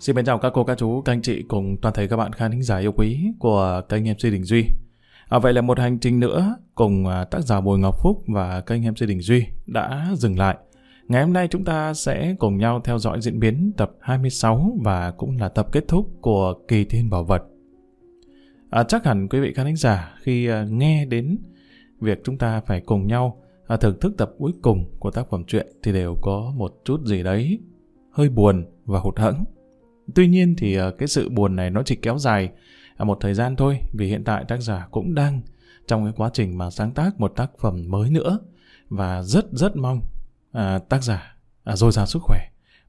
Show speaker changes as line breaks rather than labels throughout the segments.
Xin mến chào các cô, các chú, các anh chị cùng toàn thể các bạn khán thính giả yêu quý của kênh MC Đình Duy. À, vậy là một hành trình nữa cùng à, tác giả Bùi Ngọc Phúc và kênh MC Đình Duy đã dừng lại. Ngày hôm nay chúng ta sẽ cùng nhau theo dõi diễn biến tập 26 và cũng là tập kết thúc của Kỳ Thiên Bảo Vật. À, chắc hẳn quý vị khán thính giả khi à, nghe đến việc chúng ta phải cùng nhau à, thưởng thức tập cuối cùng của tác phẩm truyện thì đều có một chút gì đấy hơi buồn và hụt hẫng. Tuy nhiên thì ờ, cái sự buồn này nó chỉ kéo dài à, một thời gian thôi vì hiện tại tác giả cũng đang trong cái quá trình mà sáng tác một tác phẩm mới nữa và rất rất mong à, tác giả à, dồi dào sức khỏe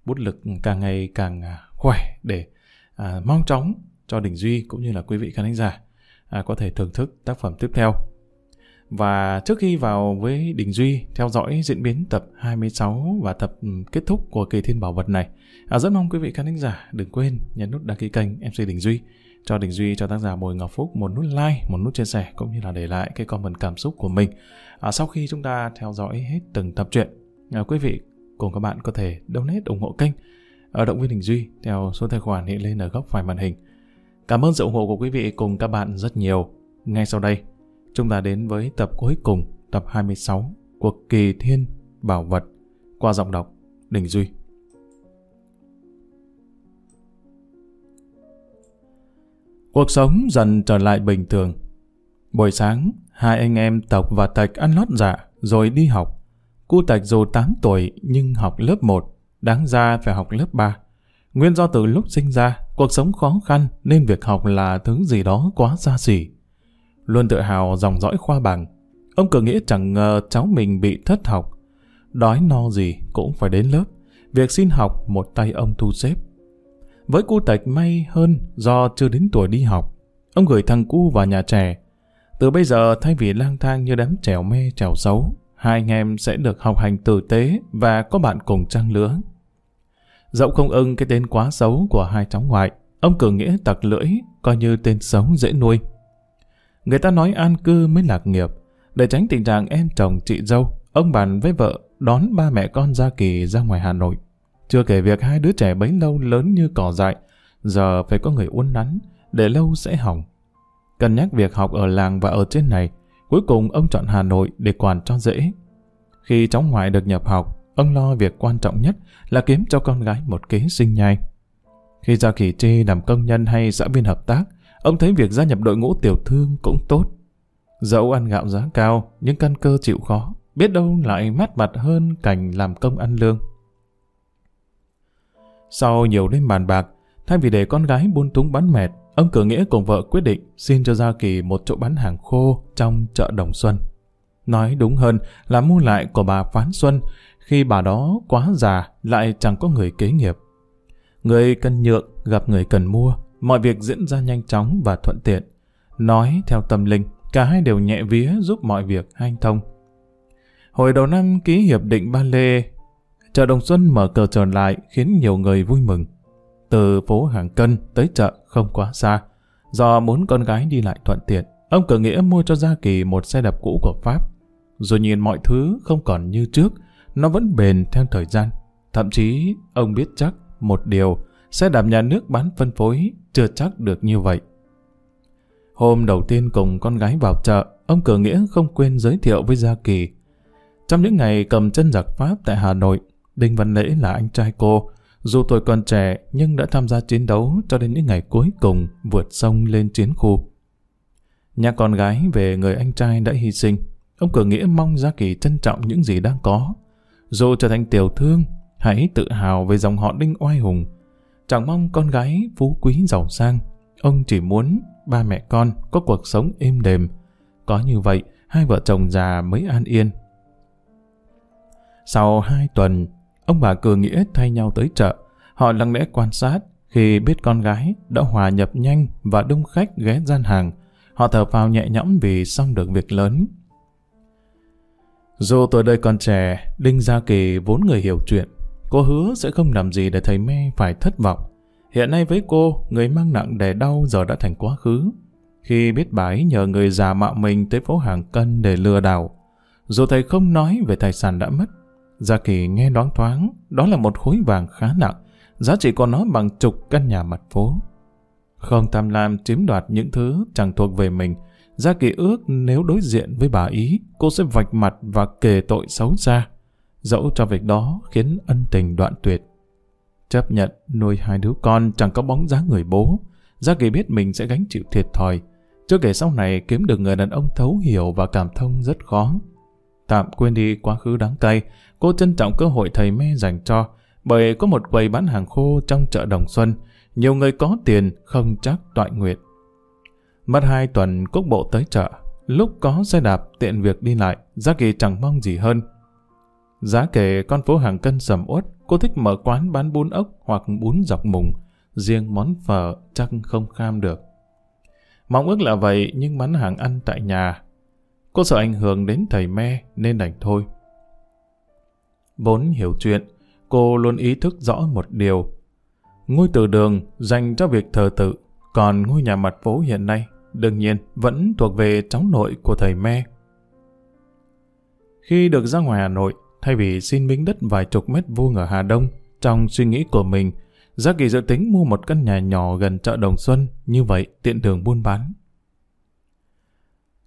bút lực càng ngày càng à, khỏe để à, mong chóng cho Đình Duy cũng như là quý vị khán giả à, có thể thưởng thức tác phẩm tiếp theo. Và trước khi vào với Đình Duy theo dõi diễn biến tập 26 và tập ừ, kết thúc của kỳ thiên bảo vật này, à, rất mong quý vị khán giả đừng quên nhấn nút đăng ký kênh MC Đình Duy cho Đình Duy cho tác giả Bùi Ngọc Phúc một nút like, một nút chia sẻ cũng như là để lại cái comment cảm xúc của mình. À, sau khi chúng ta theo dõi hết từng tập truyện, à, quý vị cùng các bạn có thể donate ủng hộ kênh ở động viên Đình Duy theo số tài khoản hiện lên ở góc phải màn hình. Cảm ơn sự ủng hộ của quý vị cùng các bạn rất nhiều. Ngay sau đây, chúng ta đến với tập cuối cùng, tập 26 của Kỳ Thiên Bảo Vật qua giọng đọc Đình Duy. Cuộc sống dần trở lại bình thường. Buổi sáng, hai anh em Tộc và Tạch ăn lót dạ rồi đi học. Cu Tạch dù 8 tuổi nhưng học lớp 1, đáng ra phải học lớp 3. Nguyên do từ lúc sinh ra, cuộc sống khó khăn nên việc học là thứ gì đó quá xa xỉ. Luôn tự hào dòng dõi khoa bằng. Ông cử nghĩa chẳng ngờ cháu mình bị thất học. Đói no gì cũng phải đến lớp. Việc xin học một tay ông thu xếp. Với cu tạch may hơn do chưa đến tuổi đi học. Ông gửi thằng cu vào nhà trẻ. Từ bây giờ thay vì lang thang như đám trèo mê trèo xấu, hai anh em sẽ được học hành tử tế và có bạn cùng trang lứa. Dẫu không ưng cái tên quá xấu của hai cháu ngoại, ông cử nghĩa tặc lưỡi, coi như tên xấu dễ nuôi. Người ta nói an cư mới lạc nghiệp, để tránh tình trạng em chồng chị dâu, ông bàn với vợ đón ba mẹ con ra kỳ ra ngoài Hà Nội. Chưa kể việc hai đứa trẻ bấy lâu lớn như cỏ dại, giờ phải có người uốn nắn, để lâu sẽ hỏng. Cân nhắc việc học ở làng và ở trên này, cuối cùng ông chọn Hà Nội để quản cho dễ. Khi cháu ngoại được nhập học, ông lo việc quan trọng nhất là kiếm cho con gái một kế sinh nhai. Khi ra kỳ Tri làm công nhân hay xã viên hợp tác, ông thấy việc gia nhập đội ngũ tiểu thương cũng tốt. Dẫu ăn gạo giá cao, nhưng căn cơ chịu khó, biết đâu lại mát mặt hơn cảnh làm công ăn lương. Sau nhiều đêm bàn bạc, thay vì để con gái buôn túng bán mệt, ông cửa nghĩa cùng vợ quyết định xin cho Gia Kỳ một chỗ bán hàng khô trong chợ Đồng Xuân. Nói đúng hơn là mua lại của bà Phán Xuân, khi bà đó quá già lại chẳng có người kế nghiệp. Người cần nhượng gặp người cần mua, mọi việc diễn ra nhanh chóng và thuận tiện. Nói theo tâm linh, cả hai đều nhẹ vía giúp mọi việc hanh thông. Hồi đầu năm ký hiệp định Ba Lê, chợ Đồng Xuân mở cờ trở lại khiến nhiều người vui mừng. Từ phố Hàng Cân tới chợ không quá xa, do muốn con gái đi lại thuận tiện, ông cử nghĩa mua cho Gia Kỳ một xe đạp cũ của Pháp. Rồi nhìn mọi thứ không còn như trước, nó vẫn bền theo thời gian. Thậm chí, ông biết chắc một điều, xe đạp nhà nước bán phân phối chưa chắc được như vậy. Hôm đầu tiên cùng con gái vào chợ, ông Cử Nghĩa không quên giới thiệu với Gia Kỳ. Trong những ngày cầm chân giặc Pháp tại Hà Nội, Đinh Văn Lễ là anh trai cô. Dù tuổi còn trẻ nhưng đã tham gia chiến đấu cho đến những ngày cuối cùng vượt sông lên chiến khu. Nhà con gái về người anh trai đã hy sinh. Ông cửa Nghĩa mong Gia Kỳ trân trọng những gì đang có. Dù trở thành tiểu thương, hãy tự hào về dòng họ Đinh oai hùng. Chẳng mong con gái phú quý giàu sang. Ông chỉ muốn ba mẹ con có cuộc sống êm đềm. Có như vậy, hai vợ chồng già mới an yên. Sau hai tuần, ông bà Cử Nghĩa thay nhau tới chợ. Họ lặng lẽ quan sát khi biết con gái đã hòa nhập nhanh và đông khách ghé gian hàng. Họ thở phào nhẹ nhõm vì xong được việc lớn. Dù tuổi đời còn trẻ, Đinh Gia Kỳ vốn người hiểu chuyện. Cô hứa sẽ không làm gì để thầy me phải thất vọng. Hiện nay với cô, người mang nặng đè đau giờ đã thành quá khứ. Khi biết bà ấy nhờ người già mạo mình tới phố hàng cân để lừa đảo, dù thầy không nói về tài sản đã mất, Gia Kỳ nghe đoán thoáng, đó là một khối vàng khá nặng, giá trị của nó bằng chục căn nhà mặt phố. Không tham lam chiếm đoạt những thứ chẳng thuộc về mình, Gia Kỳ ước nếu đối diện với bà ý, cô sẽ vạch mặt và kể tội xấu xa. Dẫu cho việc đó khiến ân tình đoạn tuyệt. Chấp nhận nuôi hai đứa con chẳng có bóng dáng người bố. Gia Kỳ biết mình sẽ gánh chịu thiệt thòi. Chưa kể sau này kiếm được người đàn ông thấu hiểu và cảm thông rất khó. Tạm quên đi quá khứ đáng cay, cô trân trọng cơ hội thầy mê dành cho, bởi có một quầy bán hàng khô trong chợ Đồng Xuân, nhiều người có tiền không chắc toại nguyện. Mất hai tuần Cúc Bộ tới chợ, lúc có xe đạp tiện việc đi lại, giá Kỳ chẳng mong gì hơn. Giá kể con phố hàng cân sầm uất, cô thích mở quán bán bún ốc hoặc bún dọc mùng, riêng món phở chắc không kham được. Mong ước là vậy nhưng bán hàng ăn tại nhà. Cô sợ ảnh hưởng đến thầy me nên đành thôi. Vốn hiểu chuyện, cô luôn ý thức rõ một điều. Ngôi từ đường dành cho việc thờ tự, còn ngôi nhà mặt phố hiện nay đương nhiên vẫn thuộc về cháu nội của thầy me. Khi được ra ngoài Hà Nội, thay vì xin miếng đất vài chục mét vuông ở Hà Đông, trong suy nghĩ của mình, Gia Kỳ dự tính mua một căn nhà nhỏ gần chợ Đồng Xuân, như vậy tiện đường buôn bán.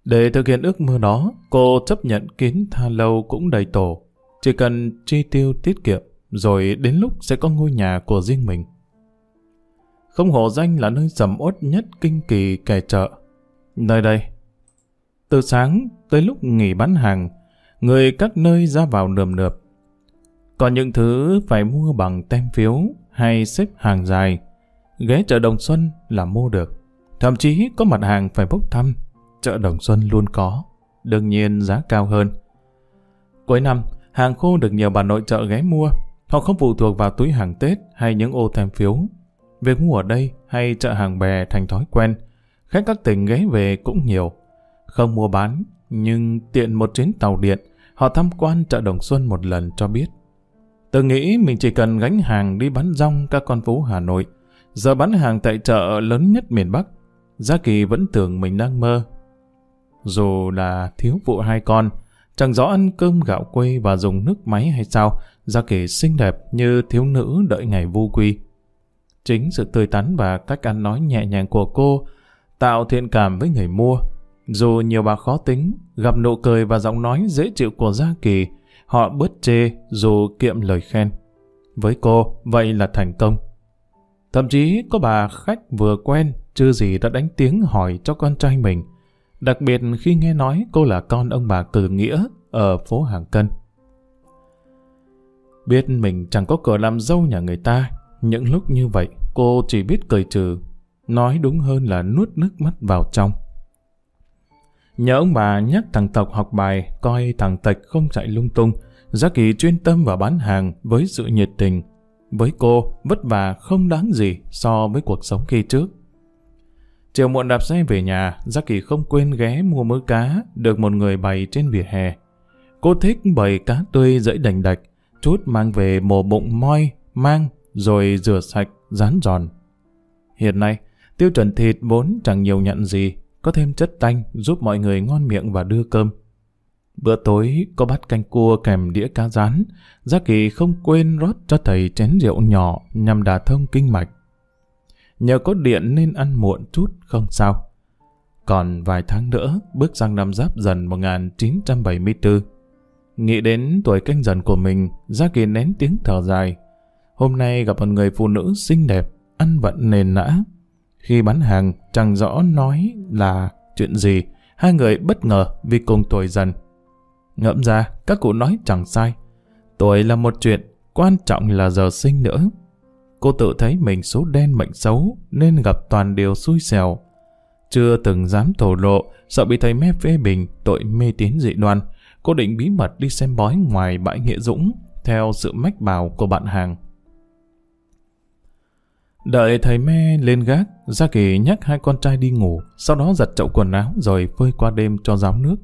Để thực hiện ước mơ đó, cô chấp nhận kiến tha lâu cũng đầy tổ, chỉ cần chi tiêu tiết kiệm, rồi đến lúc sẽ có ngôi nhà của riêng mình. Không hổ danh là nơi sầm uất nhất kinh kỳ kẻ chợ. Nơi đây, từ sáng tới lúc nghỉ bán hàng, người các nơi ra vào nườm nượp. Còn những thứ phải mua bằng tem phiếu hay xếp hàng dài, ghé chợ Đồng Xuân là mua được. Thậm chí có mặt hàng phải bốc thăm, chợ Đồng Xuân luôn có, đương nhiên giá cao hơn. Cuối năm, hàng khô được nhiều bà nội chợ ghé mua, họ không phụ thuộc vào túi hàng Tết hay những ô tem phiếu. Việc mua ở đây hay chợ hàng bè thành thói quen, khách các tỉnh ghé về cũng nhiều. Không mua bán, nhưng tiện một chuyến tàu điện, họ tham quan chợ Đồng Xuân một lần cho biết. Tôi nghĩ mình chỉ cần gánh hàng đi bán rong các con phố Hà Nội, giờ bán hàng tại chợ lớn nhất miền Bắc. Gia Kỳ vẫn tưởng mình đang mơ. Dù là thiếu phụ hai con, chẳng rõ ăn cơm gạo quê và dùng nước máy hay sao, Gia Kỳ xinh đẹp như thiếu nữ đợi ngày vu quy. Chính sự tươi tắn và cách ăn nói nhẹ nhàng của cô tạo thiện cảm với người mua. Dù nhiều bà khó tính, gặp nụ cười và giọng nói dễ chịu của Gia Kỳ, họ bớt chê dù kiệm lời khen. Với cô, vậy là thành công. Thậm chí có bà khách vừa quen, chưa gì đã đánh tiếng hỏi cho con trai mình. Đặc biệt khi nghe nói cô là con ông bà Từ Nghĩa ở phố Hàng Cân. Biết mình chẳng có cửa làm dâu nhà người ta, những lúc như vậy cô chỉ biết cười trừ, nói đúng hơn là nuốt nước mắt vào trong. Nhờ ông bà nhắc thằng Tộc học bài, coi thằng Tạch không chạy lung tung, Gia Kỳ chuyên tâm vào bán hàng với sự nhiệt tình. Với cô, vất vả không đáng gì so với cuộc sống khi trước. Chiều muộn đạp xe về nhà, Jackie Kỳ không quên ghé mua mớ cá được một người bày trên vỉa hè. Cô thích bày cá tươi dẫy đành đạch, chút mang về mổ bụng moi, mang, rồi rửa sạch, rán giòn. Hiện nay, tiêu chuẩn thịt vốn chẳng nhiều nhận gì, có thêm chất tanh giúp mọi người ngon miệng và đưa cơm. Bữa tối có bát canh cua kèm đĩa cá rán, Giác Kỳ không quên rót cho thầy chén rượu nhỏ nhằm đả thông kinh mạch. Nhờ có điện nên ăn muộn chút không sao. Còn vài tháng nữa, bước sang năm giáp dần 1974. Nghĩ đến tuổi canh dần của mình, Gia Kỳ nén tiếng thở dài. Hôm nay gặp một người phụ nữ xinh đẹp, ăn vận nền nã. Khi bán hàng, chẳng rõ nói là chuyện gì, hai người bất ngờ vì cùng tuổi dần. Ngẫm ra, các cụ nói chẳng sai. Tuổi là một chuyện, quan trọng là giờ sinh nữa. Cô tự thấy mình số đen mệnh xấu nên gặp toàn điều xui xẻo. Chưa từng dám thổ lộ, sợ bị thầy mê phê bình tội mê tín dị đoan. Cô định bí mật đi xem bói ngoài bãi nghĩa dũng theo sự mách bảo của bạn hàng. Đợi thầy me lên gác, Gia Kỳ nhắc hai con trai đi ngủ, sau đó giặt chậu quần áo rồi phơi qua đêm cho ráo nước.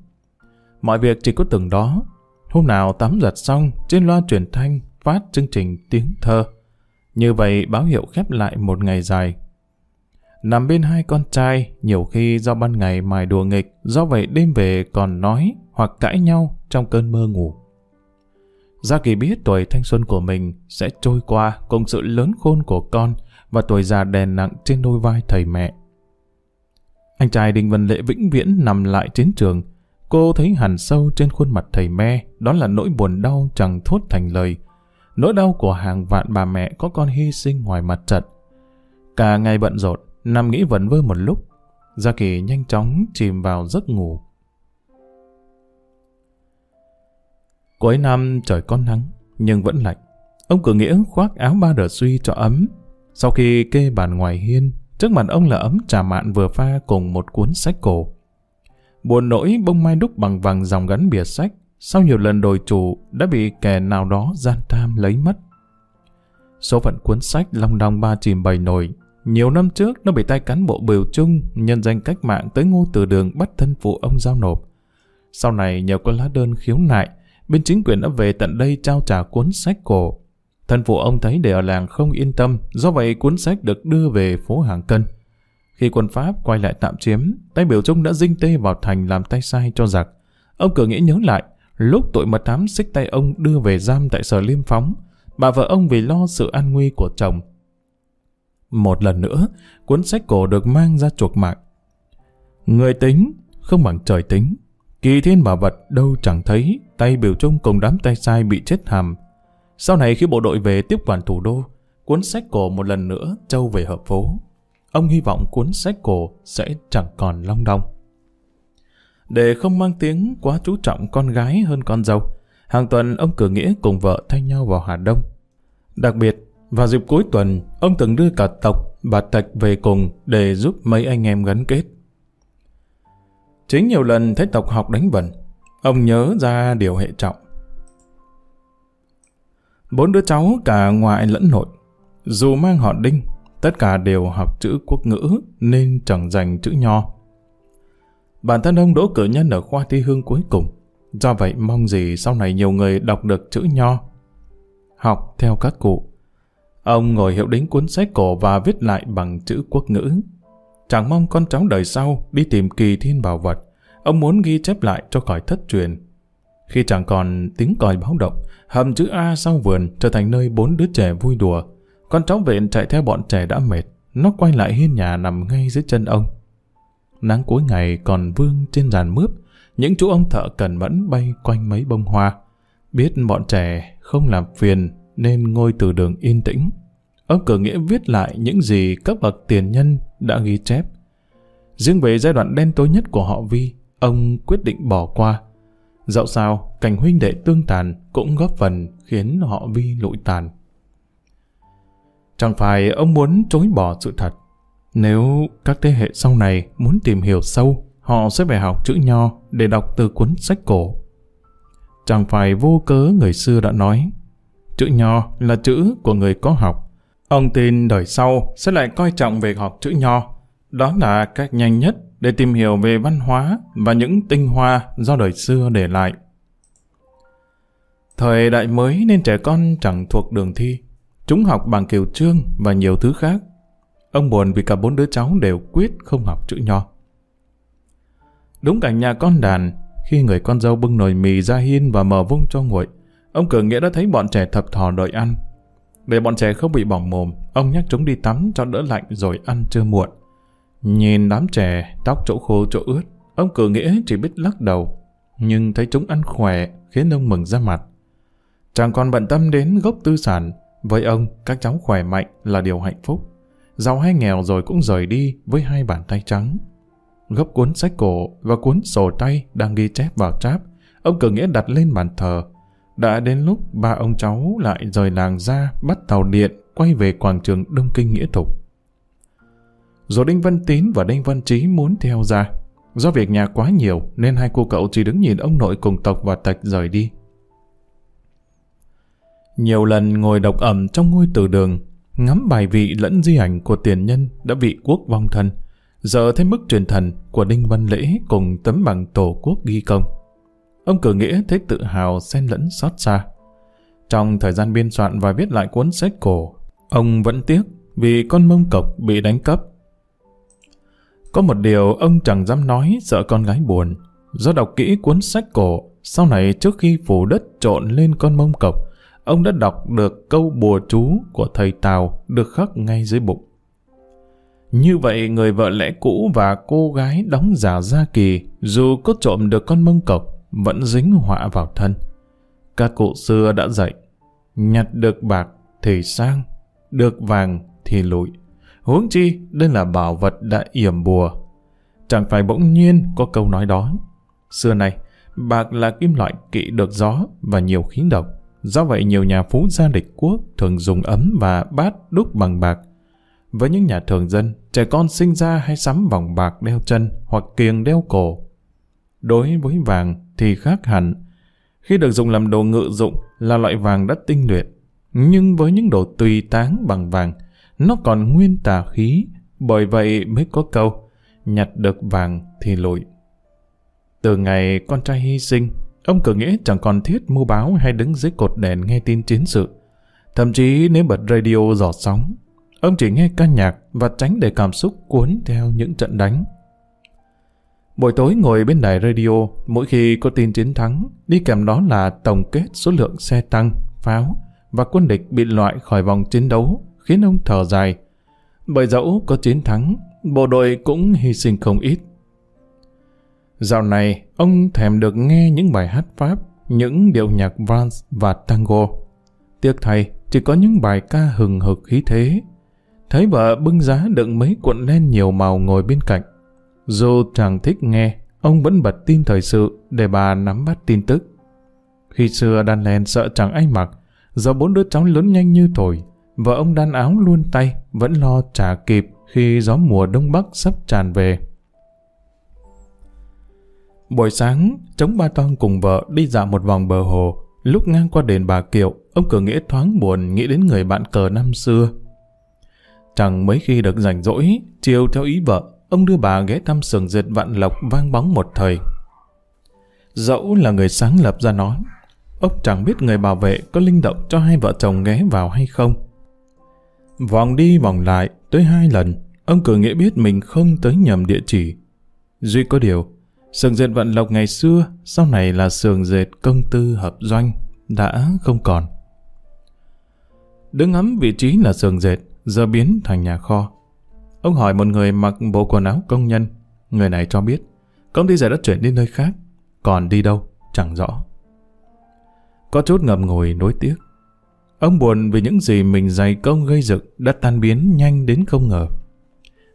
Mọi việc chỉ có từng đó. Hôm nào tắm giặt xong, trên loa truyền thanh phát chương trình tiếng thơ. Như vậy báo hiệu khép lại một ngày dài. Nằm bên hai con trai, nhiều khi do ban ngày mài đùa nghịch, do vậy đêm về còn nói hoặc cãi nhau trong cơn mơ ngủ. Gia Kỳ biết tuổi thanh xuân của mình sẽ trôi qua cùng sự lớn khôn của con và tuổi già đèn nặng trên đôi vai thầy mẹ. Anh trai Đinh Văn Lệ vĩnh viễn nằm lại chiến trường. Cô thấy hẳn sâu trên khuôn mặt thầy me, đó là nỗi buồn đau chẳng thốt thành lời. Nỗi đau của hàng vạn bà mẹ có con hy sinh ngoài mặt trận. Cả ngày bận rộn, nằm nghĩ vẩn vơ một lúc, Gia Kỳ nhanh chóng chìm vào giấc ngủ. Cuối năm trời có nắng, nhưng vẫn lạnh. Ông cử nghĩa khoác áo ba đờ suy cho ấm. Sau khi kê bàn ngoài hiên, trước mặt ông là ấm trà mạn vừa pha cùng một cuốn sách cổ. Buồn nỗi bông mai đúc bằng vàng dòng gắn bìa sách, sau nhiều lần đổi chủ đã bị kẻ nào đó gian tham lấy mất. Số phận cuốn sách long đong ba chìm bầy nổi. Nhiều năm trước nó bị tay cán bộ biểu trung nhân danh cách mạng tới ngô từ đường bắt thân phụ ông giao nộp. Sau này nhờ có lá đơn khiếu nại, bên chính quyền đã về tận đây trao trả cuốn sách cổ. Thân phụ ông thấy để ở làng không yên tâm, do vậy cuốn sách được đưa về phố Hàng Cân. Khi quân Pháp quay lại tạm chiếm, tay biểu trung đã dinh tê vào thành làm tay sai cho giặc. Ông cử nghĩ nhớ lại, lúc tội mật thám xích tay ông đưa về giam tại sở liêm phóng, bà vợ ông vì lo sự an nguy của chồng. Một lần nữa, cuốn sách cổ được mang ra chuộc mạng. Người tính, không bằng trời tính. Kỳ thiên bảo vật đâu chẳng thấy, tay biểu trung cùng đám tay sai bị chết hàm. Sau này khi bộ đội về tiếp quản thủ đô, cuốn sách cổ một lần nữa trâu về hợp phố. Ông hy vọng cuốn sách cổ sẽ chẳng còn long đong. Để không mang tiếng quá chú trọng con gái hơn con dâu, hàng tuần ông cử nghĩa cùng vợ thay nhau vào Hà Đông. Đặc biệt, vào dịp cuối tuần, ông từng đưa cả tộc bà Tạch về cùng để giúp mấy anh em gắn kết. Chính nhiều lần thấy tộc học đánh vần, ông nhớ ra điều hệ trọng. Bốn đứa cháu cả ngoại lẫn nội, dù mang họ Đinh, tất cả đều học chữ quốc ngữ nên chẳng dành chữ nho. Bản thân ông đỗ cử nhân ở khoa thi hương cuối cùng, do vậy mong gì sau này nhiều người đọc được chữ nho. Học theo các cụ. Ông ngồi hiệu đính cuốn sách cổ và viết lại bằng chữ quốc ngữ. Chẳng mong con cháu đời sau đi tìm kỳ thiên bảo vật. Ông muốn ghi chép lại cho khỏi thất truyền. Khi chẳng còn tiếng còi báo động, hầm chữ A sau vườn trở thành nơi bốn đứa trẻ vui đùa. Con cháu vện chạy theo bọn trẻ đã mệt. Nó quay lại hiên nhà nằm ngay dưới chân ông. Nắng cuối ngày còn vương trên giàn mướp. Những chú ông thợ cần mẫn bay quanh mấy bông hoa. Biết bọn trẻ không làm phiền nên ngôi từ đường yên tĩnh. Ông cử nghĩa viết lại những gì các bậc tiền nhân đã ghi chép. Riêng về giai đoạn đen tối nhất của họ Vi, ông quyết định bỏ qua. Dẫu sao, cảnh huynh đệ tương tàn cũng góp phần khiến họ Vi lụi tàn. Chẳng phải ông muốn chối bỏ sự thật. Nếu các thế hệ sau này muốn tìm hiểu sâu, họ sẽ phải học chữ nho để đọc từ cuốn sách cổ. Chẳng phải vô cớ người xưa đã nói, chữ nho là chữ của người có học. Ông tin đời sau sẽ lại coi trọng việc học chữ nho. Đó là cách nhanh nhất để tìm hiểu về văn hóa và những tinh hoa do đời xưa để lại. Thời đại mới nên trẻ con chẳng thuộc đường thi. Chúng học bằng kiều trương và nhiều thứ khác. Ông buồn vì cả bốn đứa cháu đều quyết không học chữ nho. Đúng cảnh nhà con đàn, khi người con dâu bưng nồi mì ra hiên và mở vung cho nguội, ông cử nghĩa đã thấy bọn trẻ thập thò đợi ăn. Để bọn trẻ không bị bỏng mồm, ông nhắc chúng đi tắm cho đỡ lạnh rồi ăn chưa muộn. Nhìn đám trẻ, tóc chỗ khô chỗ ướt, ông cử nghĩa chỉ biết lắc đầu. Nhưng thấy chúng ăn khỏe, khiến ông mừng ra mặt. Chẳng còn bận tâm đến gốc tư sản, với ông, các cháu khỏe mạnh là điều hạnh phúc. Giàu hay nghèo rồi cũng rời đi với hai bàn tay trắng. Gấp cuốn sách cổ và cuốn sổ tay đang ghi chép vào tráp, ông cử nghĩa đặt lên bàn thờ. Đã đến lúc ba ông cháu lại rời làng ra bắt tàu điện quay về quảng trường Đông Kinh Nghĩa Thục. Rồi Đinh Văn Tín và Đinh Văn Trí muốn theo ra. Do việc nhà quá nhiều nên hai cô cậu chỉ đứng nhìn ông nội cùng tộc và tạch rời đi. Nhiều lần ngồi độc ẩm trong ngôi từ đường, ngắm bài vị lẫn di ảnh của tiền nhân đã bị quốc vong thân, giờ thêm mức truyền thần của Đinh Văn Lễ cùng tấm bằng tổ quốc ghi công. Ông cử nghĩa thấy tự hào xen lẫn xót xa. Trong thời gian biên soạn và viết lại cuốn sách cổ, ông vẫn tiếc vì con mông cộc bị đánh cắp. Có một điều ông chẳng dám nói sợ con gái buồn. Do đọc kỹ cuốn sách cổ, sau này trước khi phủ đất trộn lên con mông cộc, ông đã đọc được câu bùa chú của thầy Tào được khắc ngay dưới bụng. Như vậy người vợ lẽ cũ và cô gái đóng giả gia kỳ dù có trộm được con mông cọc vẫn dính họa vào thân. Các cụ xưa đã dạy nhặt được bạc thì sang, được vàng thì lụi. Huống chi đây là bảo vật đã yểm bùa. Chẳng phải bỗng nhiên có câu nói đó. Xưa này, bạc là kim loại kỵ được gió và nhiều khí độc. Do vậy nhiều nhà phú gia địch quốc thường dùng ấm và bát đúc bằng bạc. Với những nhà thường dân, trẻ con sinh ra hay sắm vòng bạc đeo chân hoặc kiềng đeo cổ. Đối với vàng thì khác hẳn. Khi được dùng làm đồ ngự dụng là loại vàng đã tinh luyện. Nhưng với những đồ tùy táng bằng vàng, nó còn nguyên tà khí, bởi vậy mới có câu, nhặt được vàng thì lội Từ ngày con trai hy sinh, ông cử nghĩa chẳng còn thiết mua báo hay đứng dưới cột đèn nghe tin chiến sự. Thậm chí nếu bật radio dò sóng, ông chỉ nghe ca nhạc và tránh để cảm xúc cuốn theo những trận đánh. Buổi tối ngồi bên đài radio, mỗi khi có tin chiến thắng, đi kèm đó là tổng kết số lượng xe tăng, pháo và quân địch bị loại khỏi vòng chiến đấu, khiến ông thở dài. Bởi dẫu có chiến thắng, bộ đội cũng hy sinh không ít. Dạo này, ông thèm được nghe những bài hát Pháp, những điệu nhạc Vance và tango. Tiếc thay, chỉ có những bài ca hừng hực khí thế. Thấy vợ bưng giá đựng mấy cuộn len nhiều màu ngồi bên cạnh. Dù chẳng thích nghe, ông vẫn bật tin thời sự để bà nắm bắt tin tức. Khi xưa đan len sợ chẳng ai mặc, do bốn đứa cháu lớn nhanh như thổi, vợ ông đan áo luôn tay, vẫn lo trả kịp khi gió mùa đông bắc sắp tràn về. Buổi sáng, chống ba toan cùng vợ đi dạo một vòng bờ hồ. Lúc ngang qua đền bà Kiệu, ông cử nghĩa thoáng buồn nghĩ đến người bạn cờ năm xưa. Chẳng mấy khi được rảnh rỗi, chiều theo ý vợ, ông đưa bà ghé thăm sườn dệt vạn lộc vang bóng một thời. Dẫu là người sáng lập ra nó, ông chẳng biết người bảo vệ có linh động cho hai vợ chồng ghé vào hay không. Vòng đi vòng lại, tới hai lần, ông cử nghĩa biết mình không tới nhầm địa chỉ. Duy có điều, Sườn dệt vận lộc ngày xưa, sau này là sườn dệt công tư hợp doanh, đã không còn. Đứng ngắm vị trí là sườn dệt, giờ biến thành nhà kho. Ông hỏi một người mặc bộ quần áo công nhân. Người này cho biết, công ty giờ đã chuyển đi nơi khác, còn đi đâu, chẳng rõ. Có chút ngầm ngồi nối tiếc. Ông buồn vì những gì mình dày công gây dựng đã tan biến nhanh đến không ngờ.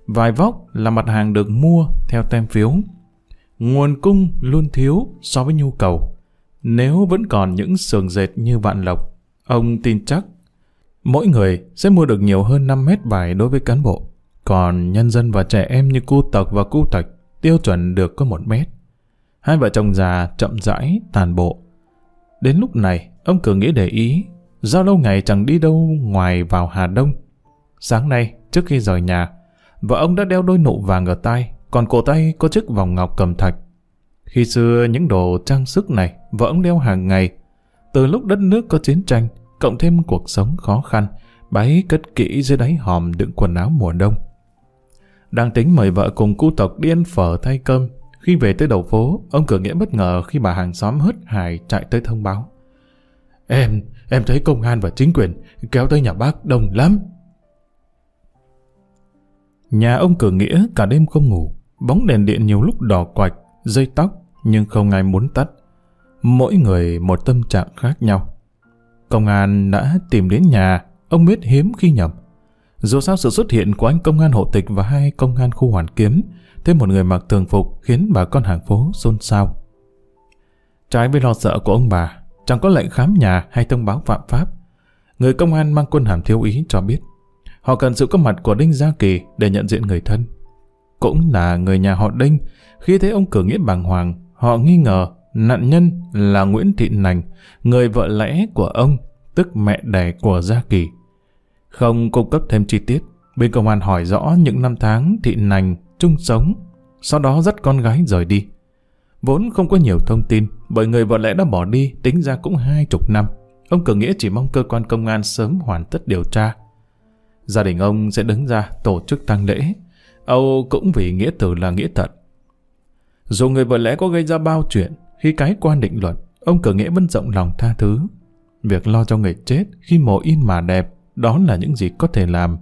Vài vóc là mặt hàng được mua theo tem phiếu nguồn cung luôn thiếu so với nhu cầu. Nếu vẫn còn những sườn dệt như vạn lộc, ông tin chắc mỗi người sẽ mua được nhiều hơn 5 mét vải đối với cán bộ. Còn nhân dân và trẻ em như cu tộc và cu tạch tiêu chuẩn được có một mét. Hai vợ chồng già chậm rãi tàn bộ. Đến lúc này, ông cử nghĩ để ý, do lâu ngày chẳng đi đâu ngoài vào Hà Đông. Sáng nay, trước khi rời nhà, vợ ông đã đeo đôi nụ vàng ở tay còn cổ tay có chiếc vòng ngọc cầm thạch. Khi xưa những đồ trang sức này vợ ông đeo hàng ngày. Từ lúc đất nước có chiến tranh, cộng thêm cuộc sống khó khăn, bà ấy cất kỹ dưới đáy hòm đựng quần áo mùa đông. Đang tính mời vợ cùng cu tộc đi ăn phở thay cơm. Khi về tới đầu phố, ông cửa nghĩa bất ngờ khi bà hàng xóm hớt hải chạy tới thông báo. Em, em thấy công an và chính quyền kéo tới nhà bác đông lắm. Nhà ông cửa nghĩa cả đêm không ngủ. Bóng đèn điện nhiều lúc đỏ quạch, dây tóc, nhưng không ai muốn tắt. Mỗi người một tâm trạng khác nhau. Công an đã tìm đến nhà, ông biết hiếm khi nhầm. Dù sao sự xuất hiện của anh công an hộ tịch và hai công an khu hoàn kiếm, thêm một người mặc thường phục khiến bà con hàng phố xôn xao. Trái với lo sợ của ông bà, chẳng có lệnh khám nhà hay thông báo phạm pháp. Người công an mang quân hàm thiếu ý cho biết, họ cần sự có mặt của Đinh Gia Kỳ để nhận diện người thân cũng là người nhà họ Đinh. Khi thấy ông cử nghĩa bàng hoàng, họ nghi ngờ nạn nhân là Nguyễn Thị Nành, người vợ lẽ của ông, tức mẹ đẻ của Gia Kỳ. Không cung cấp thêm chi tiết, bên công an hỏi rõ những năm tháng Thị Nành chung sống, sau đó dắt con gái rời đi. Vốn không có nhiều thông tin, bởi người vợ lẽ đã bỏ đi, tính ra cũng hai chục năm. Ông cử nghĩa chỉ mong cơ quan công an sớm hoàn tất điều tra. Gia đình ông sẽ đứng ra tổ chức tang lễ, Âu cũng vì nghĩa tử là nghĩa thật. Dù người vợ lẽ có gây ra bao chuyện, khi cái quan định luật, ông cử nghĩa vẫn rộng lòng tha thứ. Việc lo cho người chết khi mồ in mà đẹp, đó là những gì có thể làm.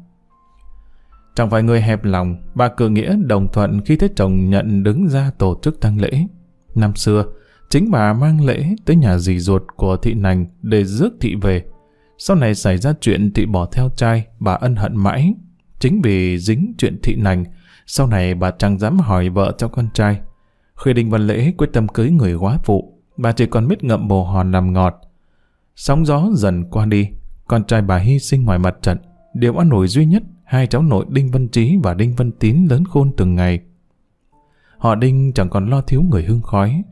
Chẳng phải người hẹp lòng, bà cử nghĩa đồng thuận khi thấy chồng nhận đứng ra tổ chức tang lễ. Năm xưa, chính bà mang lễ tới nhà dì ruột của thị nành để rước thị về. Sau này xảy ra chuyện thị bỏ theo trai, bà ân hận mãi. Chính vì dính chuyện thị nành, sau này bà chẳng dám hỏi vợ cho con trai. Khi Đinh Văn Lễ quyết tâm cưới người quá phụ, bà chỉ còn biết ngậm bồ hòn làm ngọt. Sóng gió dần qua đi, con trai bà hy sinh ngoài mặt trận. Điều ăn nổi duy nhất, hai cháu nội Đinh Văn Trí và Đinh Văn Tín lớn khôn từng ngày. Họ Đinh chẳng còn lo thiếu người hương khói.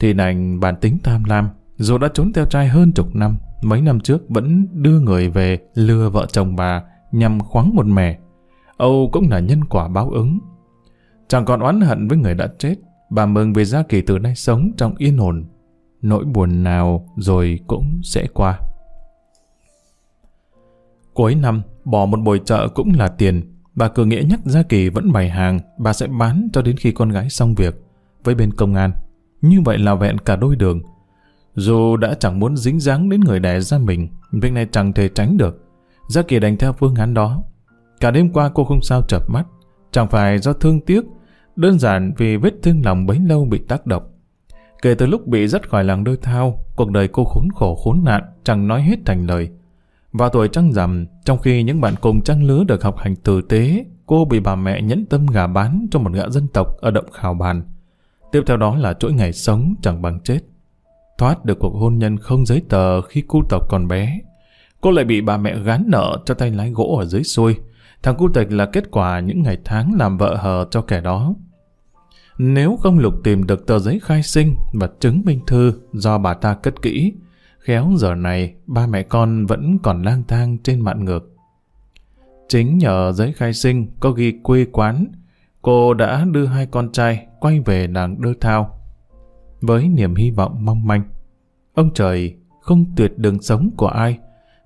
thị nành bản tính tham lam, dù đã trốn theo trai hơn chục năm, mấy năm trước vẫn đưa người về lừa vợ chồng bà nhằm khoáng một mẻ. Âu cũng là nhân quả báo ứng. Chẳng còn oán hận với người đã chết, bà mừng vì Gia Kỳ từ nay sống trong yên ổn. Nỗi buồn nào rồi cũng sẽ qua. Cuối năm, bỏ một buổi chợ cũng là tiền. Bà cử nghĩa nhắc Gia Kỳ vẫn bày hàng, bà sẽ bán cho đến khi con gái xong việc với bên công an. Như vậy là vẹn cả đôi đường. Dù đã chẳng muốn dính dáng đến người đẻ ra mình, việc này chẳng thể tránh được. Gia Kỳ đành theo phương án đó. Cả đêm qua cô không sao chập mắt, chẳng phải do thương tiếc, đơn giản vì vết thương lòng bấy lâu bị tác động. Kể từ lúc bị dắt khỏi làng đôi thao, cuộc đời cô khốn khổ khốn nạn, chẳng nói hết thành lời. Vào tuổi trăng rằm, trong khi những bạn cùng trăng lứa được học hành tử tế, cô bị bà mẹ nhẫn tâm gà bán cho một gã dân tộc ở động khảo bàn. Tiếp theo đó là chuỗi ngày sống chẳng bằng chết. Thoát được cuộc hôn nhân không giấy tờ khi cu tộc còn bé. Cô lại bị bà mẹ gán nợ cho tay lái gỗ ở dưới xuôi. Thằng cu tịch là kết quả những ngày tháng làm vợ hờ cho kẻ đó. Nếu không lục tìm được tờ giấy khai sinh và chứng minh thư do bà ta cất kỹ, khéo giờ này ba mẹ con vẫn còn lang thang trên mạn ngược. Chính nhờ giấy khai sinh có ghi quê quán, cô đã đưa hai con trai quay về làng đơ thao. Với niềm hy vọng mong manh, ông trời không tuyệt đường sống của ai,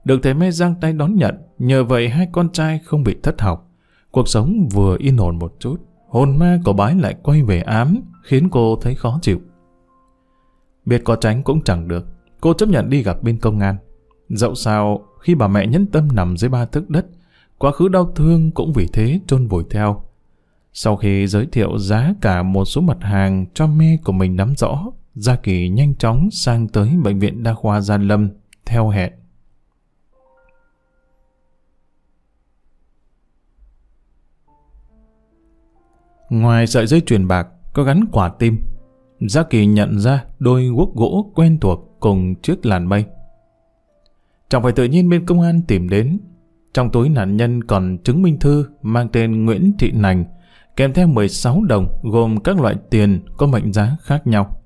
được thầy mê giang tay đón nhận, nhờ vậy hai con trai không bị thất học. Cuộc sống vừa yên ổn một chút, hồn ma của bái lại quay về ám, khiến cô thấy khó chịu. Biết có tránh cũng chẳng được, cô chấp nhận đi gặp bên công an. Dẫu sao, khi bà mẹ nhẫn tâm nằm dưới ba thước đất, quá khứ đau thương cũng vì thế chôn vùi theo. Sau khi giới thiệu giá cả một số mặt hàng cho mê của mình nắm rõ, Gia Kỳ nhanh chóng sang tới Bệnh viện Đa khoa Gia Lâm theo hẹn. Ngoài sợi dây chuyền bạc có gắn quả tim, Gia Kỳ nhận ra đôi guốc gỗ quen thuộc cùng chiếc làn mây. Chẳng phải tự nhiên bên công an tìm đến. Trong túi nạn nhân còn chứng minh thư mang tên Nguyễn Thị Nành, kèm theo 16 đồng gồm các loại tiền có mệnh giá khác nhau.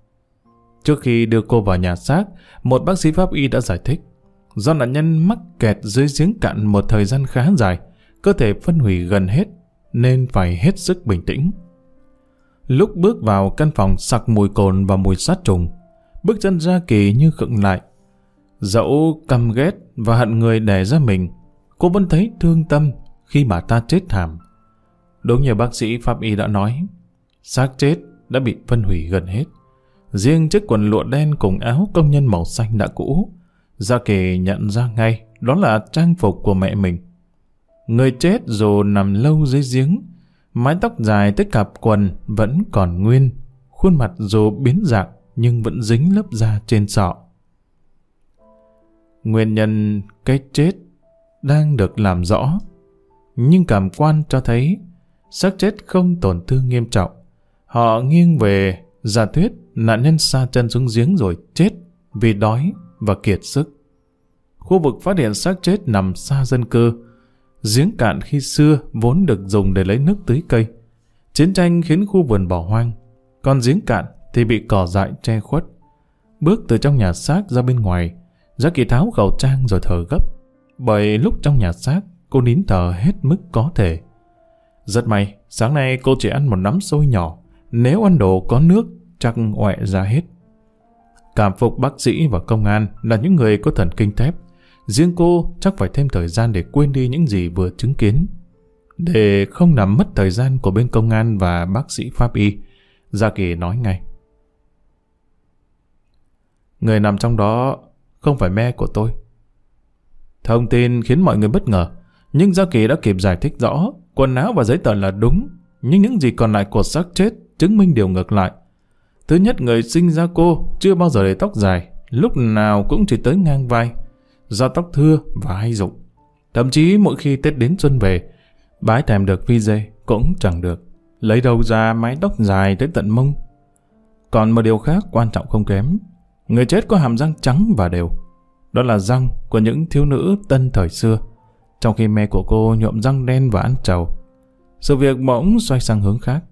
Trước khi đưa cô vào nhà xác, một bác sĩ pháp y đã giải thích. Do nạn nhân mắc kẹt dưới giếng cạn một thời gian khá dài, cơ thể phân hủy gần hết nên phải hết sức bình tĩnh. Lúc bước vào căn phòng sặc mùi cồn và mùi sát trùng, bước chân ra kỳ như khựng lại. Dẫu căm ghét và hận người đè ra mình, cô vẫn thấy thương tâm khi bà ta chết thảm. Đúng như bác sĩ pháp y đã nói, xác chết đã bị phân hủy gần hết. Riêng chiếc quần lụa đen cùng áo công nhân màu xanh đã cũ, Gia Kỳ nhận ra ngay đó là trang phục của mẹ mình. Người chết dù nằm lâu dưới giếng, mái tóc dài tới cặp quần vẫn còn nguyên, khuôn mặt dù biến dạng nhưng vẫn dính lớp da trên sọ. Nguyên nhân cái chết đang được làm rõ, nhưng cảm quan cho thấy xác chết không tổn thương nghiêm trọng. Họ nghiêng về giả thuyết nạn nhân xa chân xuống giếng rồi chết vì đói và kiệt sức. Khu vực phát hiện xác chết nằm xa dân cư, Giếng cạn khi xưa vốn được dùng để lấy nước tưới cây. Chiến tranh khiến khu vườn bỏ hoang, còn giếng cạn thì bị cỏ dại che khuất. Bước từ trong nhà xác ra bên ngoài, giá Kỳ tháo khẩu trang rồi thở gấp. Bởi lúc trong nhà xác, cô nín thở hết mức có thể. Rất may, sáng nay cô chỉ ăn một nắm xôi nhỏ. Nếu ăn đồ có nước, chắc ngoại ra hết. Cảm phục bác sĩ và công an là những người có thần kinh thép, Riêng cô chắc phải thêm thời gian để quên đi những gì vừa chứng kiến. Để không làm mất thời gian của bên công an và bác sĩ pháp y, Gia Kỳ nói ngay. Người nằm trong đó không phải me của tôi. Thông tin khiến mọi người bất ngờ, nhưng Gia Kỳ đã kịp giải thích rõ, quần áo và giấy tờ là đúng, nhưng những gì còn lại của xác chết chứng minh điều ngược lại. Thứ nhất, người sinh ra cô chưa bao giờ để tóc dài, lúc nào cũng chỉ tới ngang vai, da tóc thưa và hay rụng. Thậm chí mỗi khi Tết đến xuân về, bái thèm được phi dê cũng chẳng được. Lấy đầu ra mái tóc dài tới tận mông. Còn một điều khác quan trọng không kém, người chết có hàm răng trắng và đều. Đó là răng của những thiếu nữ tân thời xưa, trong khi mẹ của cô nhuộm răng đen và ăn trầu. Sự việc bỗng xoay sang hướng khác.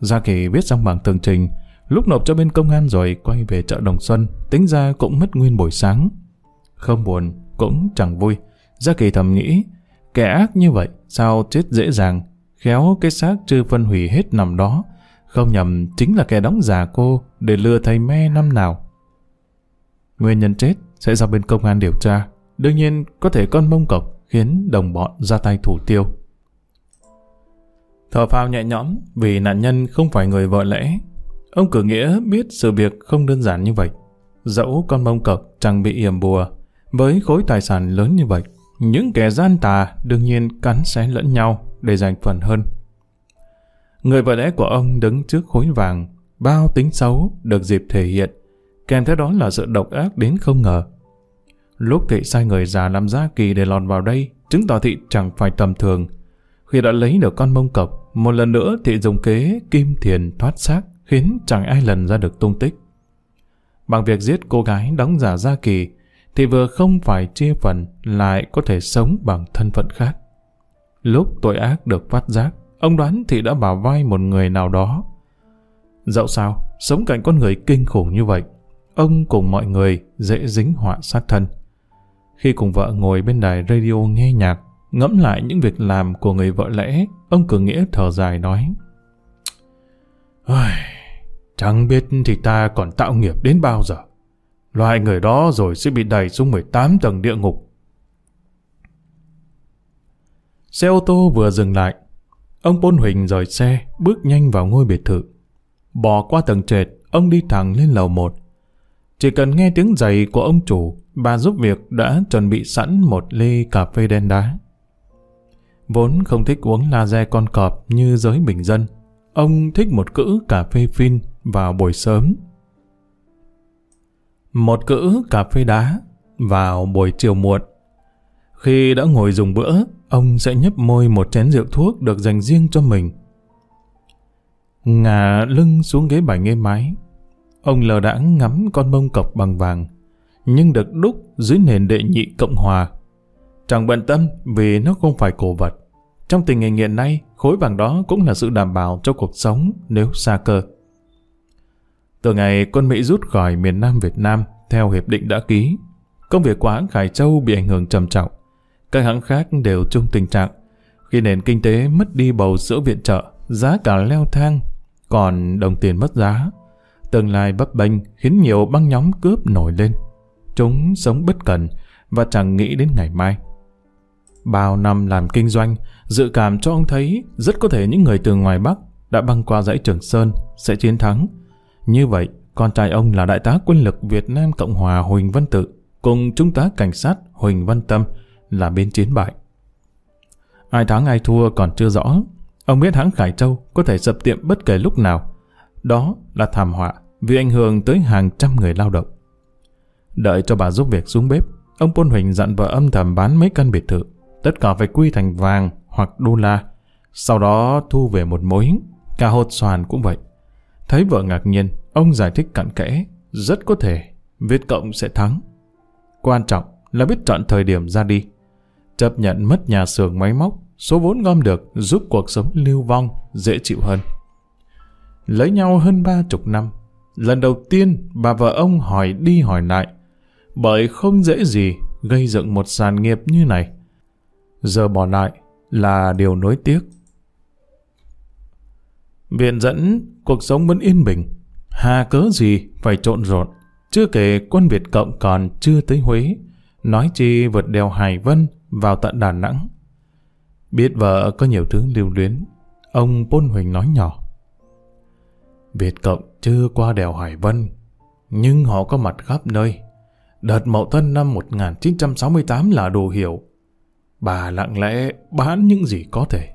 Gia Kỳ viết xong bảng tường trình, lúc nộp cho bên công an rồi quay về chợ Đồng Xuân, tính ra cũng mất nguyên buổi sáng. Không buồn, cũng chẳng vui. Gia Kỳ thầm nghĩ, kẻ ác như vậy, sao chết dễ dàng, khéo cái xác chưa phân hủy hết nằm đó, không nhầm chính là kẻ đóng giả cô để lừa thầy me năm nào. Nguyên nhân chết sẽ do bên công an điều tra, đương nhiên có thể con mông cọc khiến đồng bọn ra tay thủ tiêu. Thở phào nhẹ nhõm vì nạn nhân không phải người vợ lẽ. Ông cử nghĩa biết sự việc không đơn giản như vậy. Dẫu con mông cọc chẳng bị yểm bùa, với khối tài sản lớn như vậy, những kẻ gian tà đương nhiên cắn xé lẫn nhau để giành phần hơn. Người vợ lẽ của ông đứng trước khối vàng, bao tính xấu được dịp thể hiện, kèm theo đó là sự độc ác đến không ngờ. Lúc thị sai người già làm gia kỳ để lọt vào đây, chứng tỏ thị chẳng phải tầm thường. Khi đã lấy được con mông cọc, một lần nữa thị dùng kế kim thiền thoát xác, khiến chẳng ai lần ra được tung tích. Bằng việc giết cô gái đóng giả gia kỳ, thì vừa không phải chia phần lại có thể sống bằng thân phận khác. Lúc tội ác được phát giác, ông đoán thì đã bảo vai một người nào đó. Dẫu sao, sống cạnh con người kinh khủng như vậy, ông cùng mọi người dễ dính họa sát thân. Khi cùng vợ ngồi bên đài radio nghe nhạc, ngẫm lại những việc làm của người vợ lẽ, ông cử nghĩa thở dài nói. Chẳng biết thì ta còn tạo nghiệp đến bao giờ. Loại người đó rồi sẽ bị đẩy xuống 18 tầng địa ngục. Xe ô tô vừa dừng lại. Ông Bôn Huỳnh rời xe, bước nhanh vào ngôi biệt thự. Bỏ qua tầng trệt, ông đi thẳng lên lầu 1. Chỉ cần nghe tiếng giày của ông chủ, bà giúp việc đã chuẩn bị sẵn một ly cà phê đen đá. Vốn không thích uống laser con cọp như giới bình dân. Ông thích một cữ cà phê phin vào buổi sớm một cữ cà phê đá vào buổi chiều muộn. Khi đã ngồi dùng bữa, ông sẽ nhấp môi một chén rượu thuốc được dành riêng cho mình. Ngả lưng xuống ghế bành êm mái. Ông lờ đãng ngắm con bông cọc bằng vàng, nhưng được đúc dưới nền đệ nhị Cộng Hòa. Chẳng bận tâm vì nó không phải cổ vật. Trong tình hình hiện nay, khối vàng đó cũng là sự đảm bảo cho cuộc sống nếu xa cơ. Từ ngày quân Mỹ rút khỏi miền Nam Việt Nam theo hiệp định đã ký, công việc của hãng Khải Châu bị ảnh hưởng trầm trọng. Các hãng khác đều chung tình trạng. Khi nền kinh tế mất đi bầu sữa viện trợ, giá cả leo thang, còn đồng tiền mất giá. Tương lai bấp bênh khiến nhiều băng nhóm cướp nổi lên. Chúng sống bất cần và chẳng nghĩ đến ngày mai. Bao năm làm kinh doanh, dự cảm cho ông thấy rất có thể những người từ ngoài Bắc đã băng qua dãy Trường Sơn sẽ chiến thắng như vậy, con trai ông là đại tá quân lực Việt Nam Cộng Hòa Huỳnh Văn Tự cùng trung tá cảnh sát Huỳnh Văn Tâm là bên chiến bại. Ai thắng ai thua còn chưa rõ. Ông biết hãng Khải Châu có thể sập tiệm bất kể lúc nào. Đó là thảm họa vì ảnh hưởng tới hàng trăm người lao động. Đợi cho bà giúp việc xuống bếp, ông Pôn Huỳnh dặn vợ âm thầm bán mấy căn biệt thự. Tất cả phải quy thành vàng hoặc đô la. Sau đó thu về một mối. Cả hột xoàn cũng vậy. Thấy vợ ngạc nhiên, ông giải thích cặn kẽ, rất có thể Việt Cộng sẽ thắng. Quan trọng là biết chọn thời điểm ra đi. Chấp nhận mất nhà xưởng máy móc, số vốn gom được giúp cuộc sống lưu vong, dễ chịu hơn. Lấy nhau hơn ba chục năm, lần đầu tiên bà vợ ông hỏi đi hỏi lại, bởi không dễ gì gây dựng một sàn nghiệp như này. Giờ bỏ lại là điều nối tiếc. Viện dẫn cuộc sống vẫn yên bình. Hà cớ gì phải trộn rộn. Chưa kể quân Việt Cộng còn chưa tới Huế. Nói chi vượt đèo Hải Vân vào tận Đà Nẵng. Biết vợ có nhiều thứ lưu luyến. Ông Pôn Huỳnh nói nhỏ. Việt Cộng chưa qua đèo Hải Vân, nhưng họ có mặt khắp nơi. Đợt Mậu Thân năm 1968 là đồ hiểu. Bà lặng lẽ bán những gì có thể.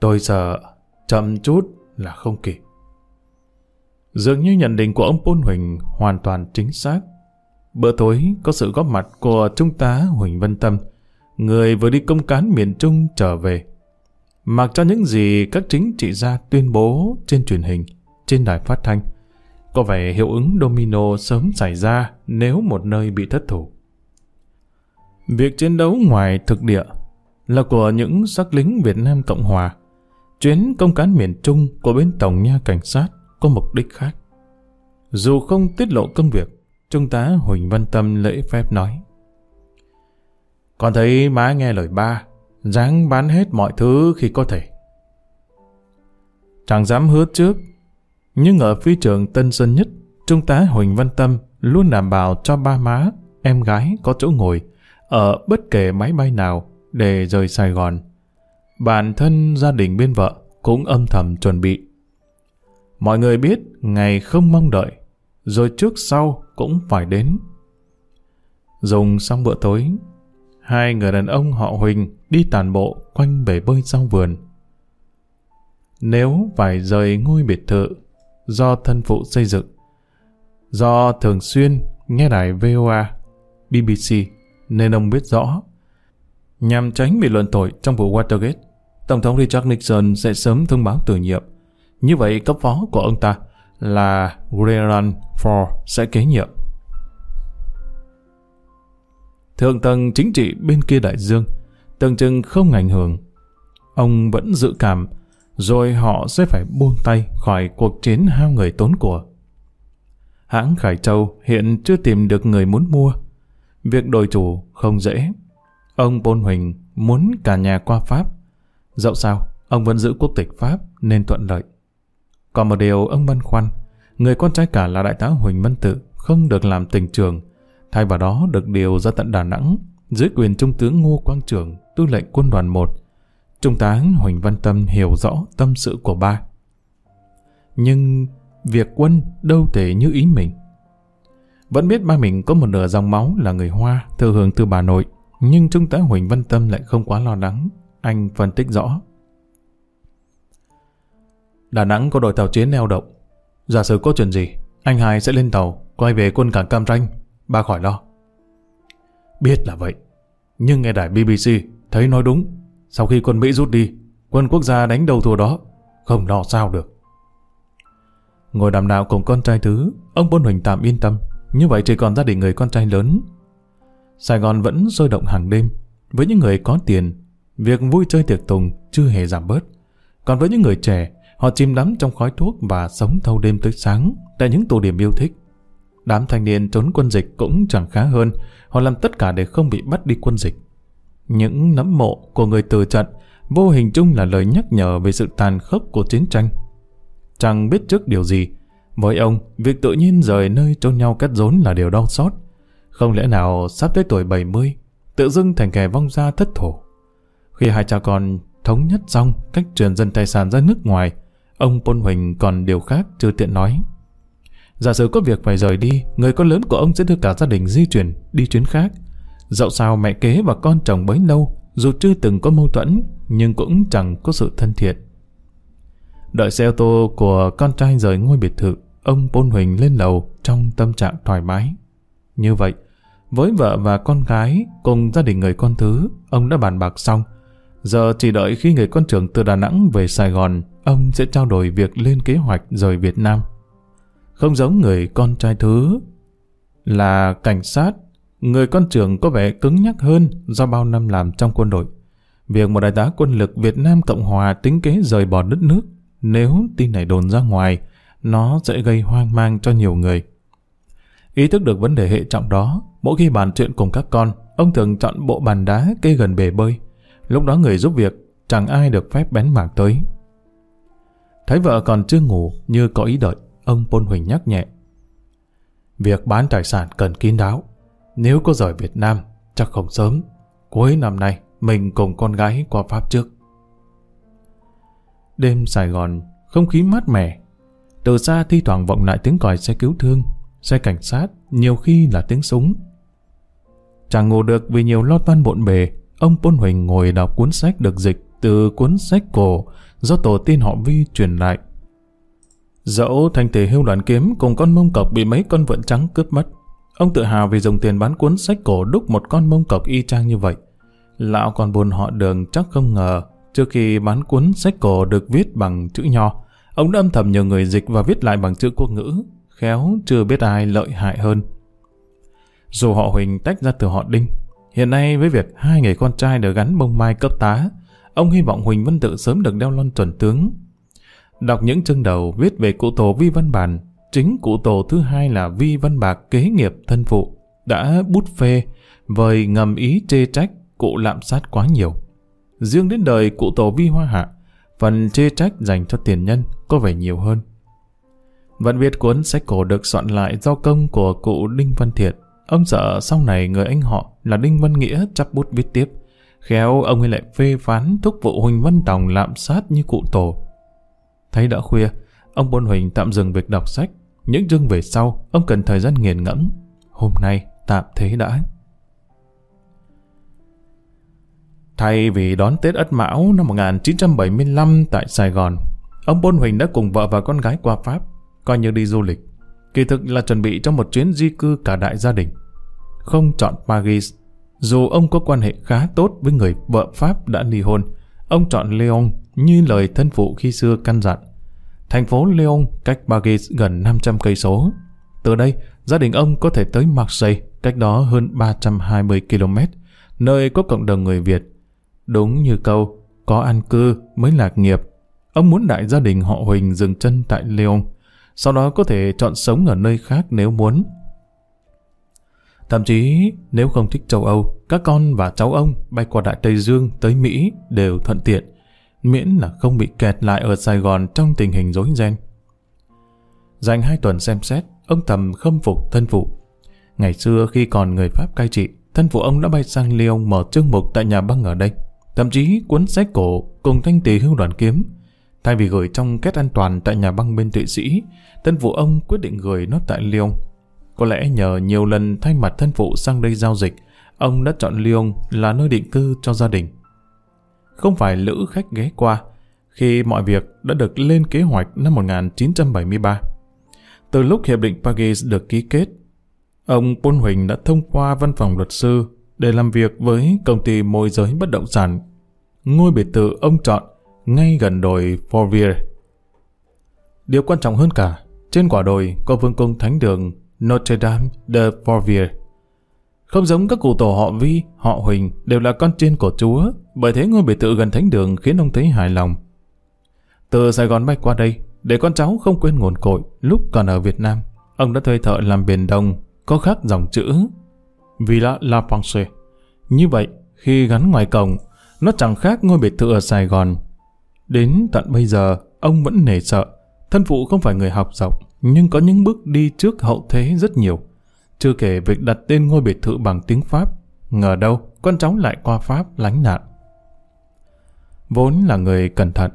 Tôi sợ chậm chút là không kịp. Dường như nhận định của ông Pôn Huỳnh hoàn toàn chính xác. Bữa tối có sự góp mặt của Trung tá Huỳnh Văn Tâm, người vừa đi công cán miền Trung trở về. Mặc cho những gì các chính trị gia tuyên bố trên truyền hình, trên đài phát thanh, có vẻ hiệu ứng domino sớm xảy ra nếu một nơi bị thất thủ. Việc chiến đấu ngoài thực địa là của những sắc lính Việt Nam Cộng Hòa. Chuyến công cán miền Trung của bên Tổng nha Cảnh sát có mục đích khác. Dù không tiết lộ công việc, Trung tá Huỳnh Văn Tâm lễ phép nói. Con thấy má nghe lời ba, dáng bán hết mọi thứ khi có thể. Chẳng dám hứa trước, nhưng ở phi trường Tân Sơn Nhất, Trung tá Huỳnh Văn Tâm luôn đảm bảo cho ba má, em gái có chỗ ngồi ở bất kể máy bay nào để rời Sài Gòn. Bản thân gia đình bên vợ cũng âm thầm chuẩn bị. Mọi người biết ngày không mong đợi, rồi trước sau cũng phải đến. Dùng xong bữa tối, hai người đàn ông họ Huỳnh đi tàn bộ quanh bể bơi sau vườn. Nếu phải rời ngôi biệt thự do thân phụ xây dựng, do thường xuyên nghe đài VOA, BBC nên ông biết rõ. Nhằm tránh bị luận tội trong vụ Watergate, Tổng thống Richard Nixon sẽ sớm thông báo từ nhiệm. Như vậy, cấp phó của ông ta là Gerald Ford sẽ kế nhiệm. Thượng tầng chính trị bên kia đại dương tưởng chừng không ảnh hưởng. Ông vẫn dự cảm, rồi họ sẽ phải buông tay khỏi cuộc chiến hao người tốn của. Hãng Khải Châu hiện chưa tìm được người muốn mua. Việc đổi chủ không dễ. Ông Bôn Huỳnh muốn cả nhà qua Pháp. Dẫu sao, ông vẫn giữ quốc tịch Pháp nên thuận lợi. Còn một điều ông băn khoăn, người con trai cả là đại tá Huỳnh Văn Tự không được làm tỉnh trường, thay vào đó được điều ra tận Đà Nẵng dưới quyền trung tướng Ngô Quang Trường, tư lệnh quân đoàn 1. Trung tá Huỳnh Văn Tâm hiểu rõ tâm sự của ba. Nhưng việc quân đâu thể như ý mình. Vẫn biết ba mình có một nửa dòng máu là người Hoa, thừa hưởng từ bà nội, nhưng Trung tá Huỳnh Văn Tâm lại không quá lo lắng. Anh phân tích rõ. Đà Nẵng có đội tàu chiến neo đậu. Giả sử có chuyện gì, anh hai sẽ lên tàu, quay về quân cảng Cam Ranh. Ba khỏi lo. Biết là vậy, nhưng nghe đài BBC thấy nói đúng. Sau khi quân Mỹ rút đi, quân quốc gia đánh đầu thua đó, không lo sao được. Ngồi đàm đạo cùng con trai thứ, ông Bôn Huỳnh tạm yên tâm. Như vậy chỉ còn gia đình người con trai lớn. Sài Gòn vẫn sôi động hàng đêm. Với những người có tiền, việc vui chơi tiệc tùng chưa hề giảm bớt. Còn với những người trẻ, họ chìm đắm trong khói thuốc và sống thâu đêm tới sáng tại những tụ điểm yêu thích. Đám thanh niên trốn quân dịch cũng chẳng khá hơn, họ làm tất cả để không bị bắt đi quân dịch. Những nấm mộ của người từ trận vô hình chung là lời nhắc nhở về sự tàn khốc của chiến tranh. Chẳng biết trước điều gì, với ông, việc tự nhiên rời nơi trôn nhau cắt rốn là điều đau xót. Không lẽ nào sắp tới tuổi 70, tự dưng thành kẻ vong gia thất thổ. Khi hai cha con thống nhất xong cách truyền dân tài sản ra nước ngoài, ông Pôn Huỳnh còn điều khác chưa tiện nói. Giả sử có việc phải rời đi, người con lớn của ông sẽ đưa cả gia đình di chuyển đi chuyến khác. Dẫu sao mẹ kế và con chồng bấy lâu, dù chưa từng có mâu thuẫn, nhưng cũng chẳng có sự thân thiện. Đợi xe ô tô của con trai rời ngôi biệt thự, ông Pôn Huỳnh lên lầu trong tâm trạng thoải mái. Như vậy, với vợ và con gái cùng gia đình người con thứ, ông đã bàn bạc xong. Giờ chỉ đợi khi người con trưởng từ Đà Nẵng về Sài Gòn, ông sẽ trao đổi việc lên kế hoạch rời Việt Nam. Không giống người con trai thứ là cảnh sát, người con trưởng có vẻ cứng nhắc hơn do bao năm làm trong quân đội. Việc một đại tá quân lực Việt Nam Cộng Hòa tính kế rời bỏ đất nước, nếu tin này đồn ra ngoài, nó sẽ gây hoang mang cho nhiều người. Ý thức được vấn đề hệ trọng đó, mỗi khi bàn chuyện cùng các con, ông thường chọn bộ bàn đá kê gần bể bơi. Lúc đó người giúp việc, chẳng ai được phép bén mảng tới. Thấy vợ còn chưa ngủ như có ý đợi, ông Pôn Huỳnh nhắc nhẹ. Việc bán tài sản cần kín đáo. Nếu có rời Việt Nam, chắc không sớm. Cuối năm nay, mình cùng con gái qua Pháp trước. Đêm Sài Gòn, không khí mát mẻ. Từ xa thi thoảng vọng lại tiếng còi xe cứu thương, xe cảnh sát, nhiều khi là tiếng súng. Chẳng ngủ được vì nhiều lo toan bộn bề, ông Pôn Huỳnh ngồi đọc cuốn sách được dịch từ cuốn sách cổ do tổ tiên họ Vi truyền lại. Dẫu thanh thể hưu đoàn kiếm cùng con mông cọc bị mấy con vượn trắng cướp mất, ông tự hào vì dùng tiền bán cuốn sách cổ đúc một con mông cọc y chang như vậy. Lão còn buồn họ đường chắc không ngờ, trước khi bán cuốn sách cổ được viết bằng chữ nho, ông đã âm thầm nhờ người dịch và viết lại bằng chữ quốc ngữ, khéo chưa biết ai lợi hại hơn. Dù họ Huỳnh tách ra từ họ Đinh, hiện nay với việc hai người con trai được gắn bông mai cấp tá, ông hy vọng Huỳnh Văn Tự sớm được đeo lon chuẩn tướng. Đọc những chương đầu viết về cụ tổ Vi Văn Bản, chính cụ tổ thứ hai là Vi Văn Bạc kế nghiệp thân phụ, đã bút phê, vời ngầm ý chê trách cụ lạm sát quá nhiều. Riêng đến đời cụ tổ Vi Hoa Hạ, phần chê trách dành cho tiền nhân có vẻ nhiều hơn. Vẫn viết cuốn sách cổ được soạn lại do công của cụ Đinh Văn Thiện. Ông sợ sau này người anh họ là Đinh Văn Nghĩa chắp bút viết tiếp. Khéo ông ấy lại phê phán thúc vụ Huỳnh Văn Tòng lạm sát như cụ tổ. Thấy đã khuya, ông Bôn Huỳnh tạm dừng việc đọc sách. Những chương về sau, ông cần thời gian nghiền ngẫm. Hôm nay, tạm thế đã. Thay vì đón Tết Ất Mão năm 1975 tại Sài Gòn, ông Bôn Huỳnh đã cùng vợ và con gái qua Pháp, coi như đi du lịch. Kỳ thực là chuẩn bị cho một chuyến di cư cả đại gia đình. Không chọn Paris, dù ông có quan hệ khá tốt với người vợ Pháp đã ly hôn, ông chọn Lyon như lời thân phụ khi xưa căn dặn. Thành phố Lyon cách Paris gần 500 cây số. Từ đây, gia đình ông có thể tới Marseille, cách đó hơn 320 km, nơi có cộng đồng người Việt Đúng như câu, có an cư mới lạc nghiệp. Ông muốn đại gia đình họ Huỳnh dừng chân tại Lyon, sau đó có thể chọn sống ở nơi khác nếu muốn. Thậm chí, nếu không thích châu Âu, các con và cháu ông bay qua Đại Tây Dương tới Mỹ đều thuận tiện, miễn là không bị kẹt lại ở Sài Gòn trong tình hình rối ren. Dành hai tuần xem xét, ông Tầm khâm phục thân phụ. Ngày xưa khi còn người Pháp cai trị, thân phụ ông đã bay sang Lyon mở chương mục tại nhà băng ở đây. Thậm chí cuốn sách cổ cùng thanh tỷ hưu đoàn kiếm. Thay vì gửi trong kết an toàn tại nhà băng bên Thụy Sĩ, thân phụ ông quyết định gửi nó tại Lyon. Có lẽ nhờ nhiều lần thay mặt thân phụ sang đây giao dịch, ông đã chọn Lyon là nơi định cư cho gia đình. Không phải lữ khách ghé qua, khi mọi việc đã được lên kế hoạch năm 1973. Từ lúc Hiệp định Paris được ký kết, ông Paul Huỳnh đã thông qua văn phòng luật sư để làm việc với công ty môi giới bất động sản. Ngôi biệt thự ông chọn ngay gần đồi Forvier. Điều quan trọng hơn cả, trên quả đồi có vương cung thánh đường Notre Dame de Forvier. Không giống các cụ tổ họ Vi, họ Huỳnh đều là con trên của Chúa, bởi thế ngôi biệt thự gần thánh đường khiến ông thấy hài lòng. Từ Sài Gòn bay qua đây, để con cháu không quên nguồn cội lúc còn ở Việt Nam, ông đã thuê thợ làm biển đồng, có khắc dòng chữ Villa La Pensée. Như vậy, khi gắn ngoài cổng, nó chẳng khác ngôi biệt thự ở Sài Gòn. Đến tận bây giờ, ông vẫn nể sợ. Thân phụ không phải người học rộng, nhưng có những bước đi trước hậu thế rất nhiều. Chưa kể việc đặt tên ngôi biệt thự bằng tiếng Pháp. Ngờ đâu, con cháu lại qua Pháp lánh nạn. Vốn là người cẩn thận.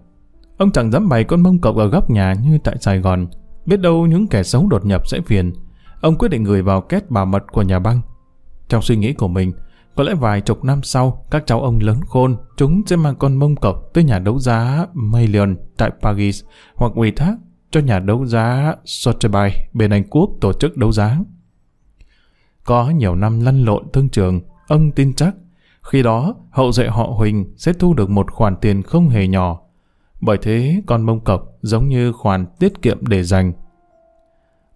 Ông chẳng dám bày con mông cọc ở góc nhà như tại Sài Gòn. Biết đâu những kẻ xấu đột nhập sẽ phiền. Ông quyết định gửi vào két bảo mật của nhà băng. Trong suy nghĩ của mình, có lẽ vài chục năm sau, các cháu ông lớn khôn, chúng sẽ mang con mông cọc tới nhà đấu giá Million tại Paris hoặc ủy thác cho nhà đấu giá Sotheby bên Anh Quốc tổ chức đấu giá. Có nhiều năm lăn lộn thương trường, ông tin chắc khi đó hậu duệ họ Huỳnh sẽ thu được một khoản tiền không hề nhỏ. Bởi thế con mông cọc giống như khoản tiết kiệm để dành.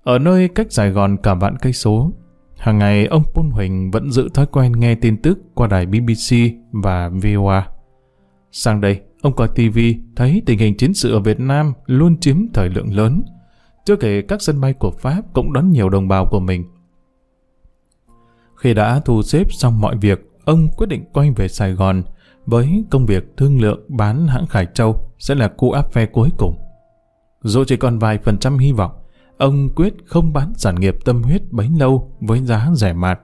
Ở nơi cách Sài Gòn cả vạn cây số, Hàng ngày ông Pôn Huỳnh vẫn giữ thói quen nghe tin tức qua đài BBC và VOA. Sang đây, ông coi TV thấy tình hình chiến sự ở Việt Nam luôn chiếm thời lượng lớn. Chưa kể các sân bay của Pháp cũng đón nhiều đồng bào của mình. Khi đã thu xếp xong mọi việc, ông quyết định quay về Sài Gòn với công việc thương lượng bán hãng Khải Châu sẽ là cú áp phe cuối cùng. Dù chỉ còn vài phần trăm hy vọng, ông quyết không bán sản nghiệp tâm huyết bấy lâu với giá rẻ mạt.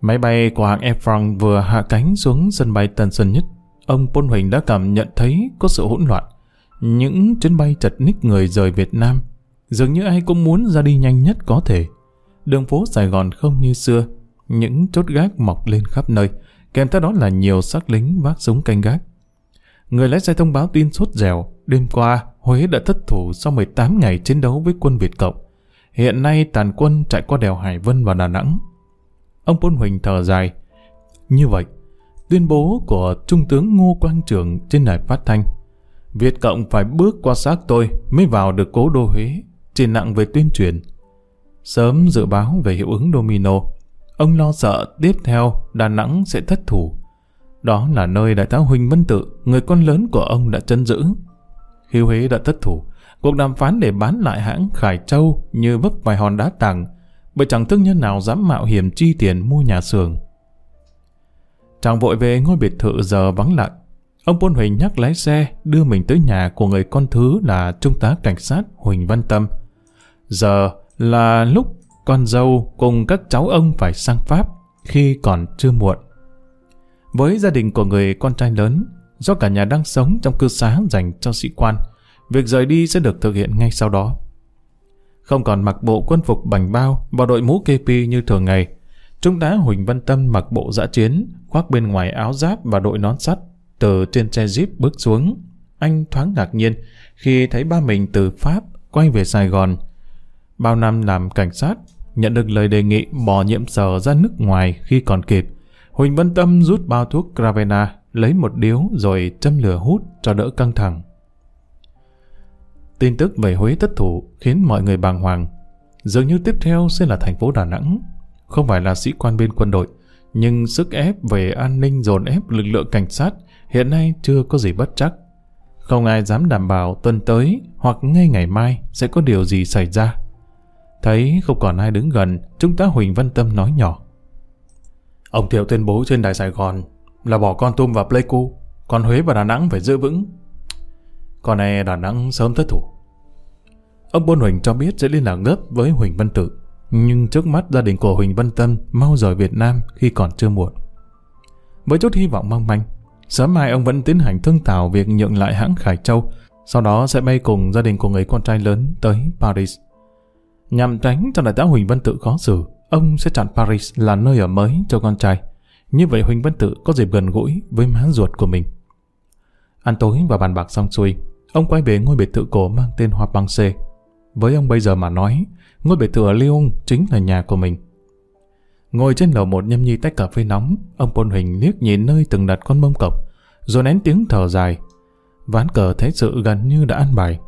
Máy bay của hãng Air France vừa hạ cánh xuống sân bay Tân Sơn Nhất, ông Pôn Huỳnh đã cảm nhận thấy có sự hỗn loạn. những chuyến bay chật ních người rời Việt Nam. Dường như ai cũng muốn ra đi nhanh nhất có thể. Đường phố Sài Gòn không như xưa, những chốt gác mọc lên khắp nơi, kèm theo đó là nhiều xác lính vác súng canh gác. Người lái xe thông báo tin sốt dẻo, đêm qua Huế đã thất thủ sau 18 ngày chiến đấu với quân Việt Cộng. Hiện nay tàn quân chạy qua đèo Hải Vân và Đà Nẵng. Ông Bôn Huỳnh thở dài. Như vậy, tuyên bố của Trung tướng Ngô Quang Trường trên đài phát thanh Việt Cộng phải bước qua xác tôi mới vào được cố đô Huế, chỉ nặng về tuyên truyền. Sớm dự báo về hiệu ứng domino, ông lo sợ tiếp theo Đà Nẵng sẽ thất thủ. Đó là nơi đại tá Huỳnh Văn Tự, người con lớn của ông đã chân giữ. Khi Huế đã thất thủ, cuộc đàm phán để bán lại hãng Khải Châu như vấp vài hòn đá tảng, bởi chẳng thương nhân nào dám mạo hiểm chi tiền mua nhà xưởng. Chàng vội về ngôi biệt thự giờ vắng lặng. Ông Pôn Huỳnh nhắc lái xe đưa mình tới nhà của người con thứ là Trung tá Cảnh sát Huỳnh Văn Tâm. Giờ là lúc con dâu cùng các cháu ông phải sang Pháp khi còn chưa muộn. Với gia đình của người con trai lớn, do cả nhà đang sống trong cư xá dành cho sĩ quan, việc rời đi sẽ được thực hiện ngay sau đó. Không còn mặc bộ quân phục bành bao và đội mũ KP như thường ngày, Trung tá Huỳnh Văn Tâm mặc bộ dã chiến, khoác bên ngoài áo giáp và đội nón sắt, từ trên xe jeep bước xuống. Anh thoáng ngạc nhiên khi thấy ba mình từ Pháp quay về Sài Gòn. Bao năm làm cảnh sát, nhận được lời đề nghị bỏ nhiệm sở ra nước ngoài khi còn kịp. Huỳnh Văn Tâm rút bao thuốc Gravena, lấy một điếu rồi châm lửa hút cho đỡ căng thẳng. Tin tức về Huế thất thủ khiến mọi người bàng hoàng. Dường như tiếp theo sẽ là thành phố Đà Nẵng. Không phải là sĩ quan bên quân đội, nhưng sức ép về an ninh dồn ép lực lượng cảnh sát hiện nay chưa có gì bất chắc. Không ai dám đảm bảo tuần tới hoặc ngay ngày mai sẽ có điều gì xảy ra. Thấy không còn ai đứng gần, chúng ta Huỳnh Văn Tâm nói nhỏ. Ông Thiệu tuyên bố trên Đài Sài Gòn là bỏ con Tum và Pleiku, còn Huế và Đà Nẵng phải giữ vững. Còn này Đà Nẵng sớm thất thủ. Ông Bôn Huỳnh cho biết sẽ liên lạc gấp với Huỳnh Văn Tự, nhưng trước mắt gia đình của Huỳnh Văn Tâm mau rời Việt Nam khi còn chưa muộn. Với chút hy vọng mong manh, sớm mai ông vẫn tiến hành thương thảo việc nhượng lại hãng Khải Châu, sau đó sẽ bay cùng gia đình của người con trai lớn tới Paris. Nhằm tránh cho đại tá Huỳnh Văn Tự khó xử, ông sẽ chọn Paris là nơi ở mới cho con trai. Như vậy Huỳnh Văn Tự có dịp gần gũi với má ruột của mình. Ăn tối và bàn bạc xong xuôi, ông quay về ngôi biệt thự cổ mang tên Hoa Băng C. Với ông bây giờ mà nói, ngôi biệt thự ở Lyon chính là nhà của mình. Ngồi trên lầu một nhâm nhi tách cà phê nóng, ông Pôn Huỳnh liếc nhìn nơi từng đặt con mông cọc, rồi nén tiếng thở dài. Ván cờ thế sự gần như đã ăn bài.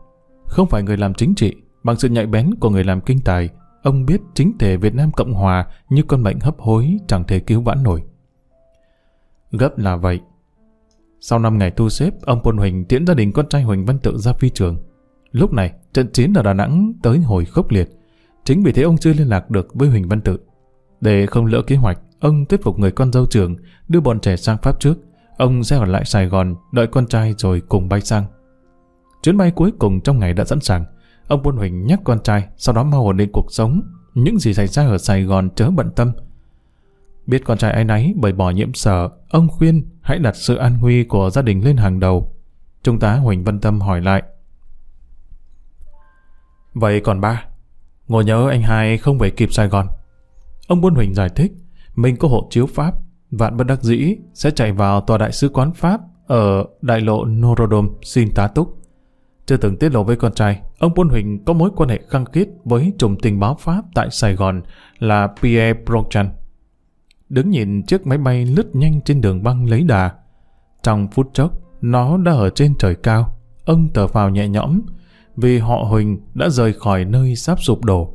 Không phải người làm chính trị, bằng sự nhạy bén của người làm kinh tài, ông biết chính thể Việt Nam Cộng Hòa như con bệnh hấp hối chẳng thể cứu vãn nổi. Gấp là vậy. Sau 5 ngày thu xếp, ông Pôn Huỳnh tiễn gia đình con trai Huỳnh Văn Tự ra phi trường. Lúc này, trận chiến ở Đà Nẵng tới hồi khốc liệt. Chính vì thế ông chưa liên lạc được với Huỳnh Văn Tự. Để không lỡ kế hoạch, ông thuyết phục người con dâu trường đưa bọn trẻ sang Pháp trước. Ông sẽ ở lại Sài Gòn đợi con trai rồi cùng bay sang. Chuyến bay cuối cùng trong ngày đã sẵn sàng. Ông Pôn Huỳnh nhắc con trai sau đó mau ổn định cuộc sống. Những gì xảy ra ở Sài Gòn chớ bận tâm. Biết con trai ấy nấy bởi bỏ nhiễm sở, ông khuyên hãy đặt sự an nguy của gia đình lên hàng đầu. Trung tá Huỳnh Văn Tâm hỏi lại. Vậy còn ba? Ngồi nhớ anh hai không về kịp Sài Gòn. Ông Buôn Huỳnh giải thích, mình có hộ chiếu Pháp, vạn bất đắc dĩ sẽ chạy vào tòa đại sứ quán Pháp ở đại lộ Norodom xin tá túc. Chưa từng tiết lộ với con trai, ông Buôn Huỳnh có mối quan hệ khăng khít với trùm tình báo Pháp tại Sài Gòn là Pierre Brochan. Đứng nhìn chiếc máy bay lướt nhanh trên đường băng lấy đà. Trong phút chốc, nó đã ở trên trời cao. Ông tờ vào nhẹ nhõm, vì họ Huỳnh đã rời khỏi nơi sắp sụp đổ.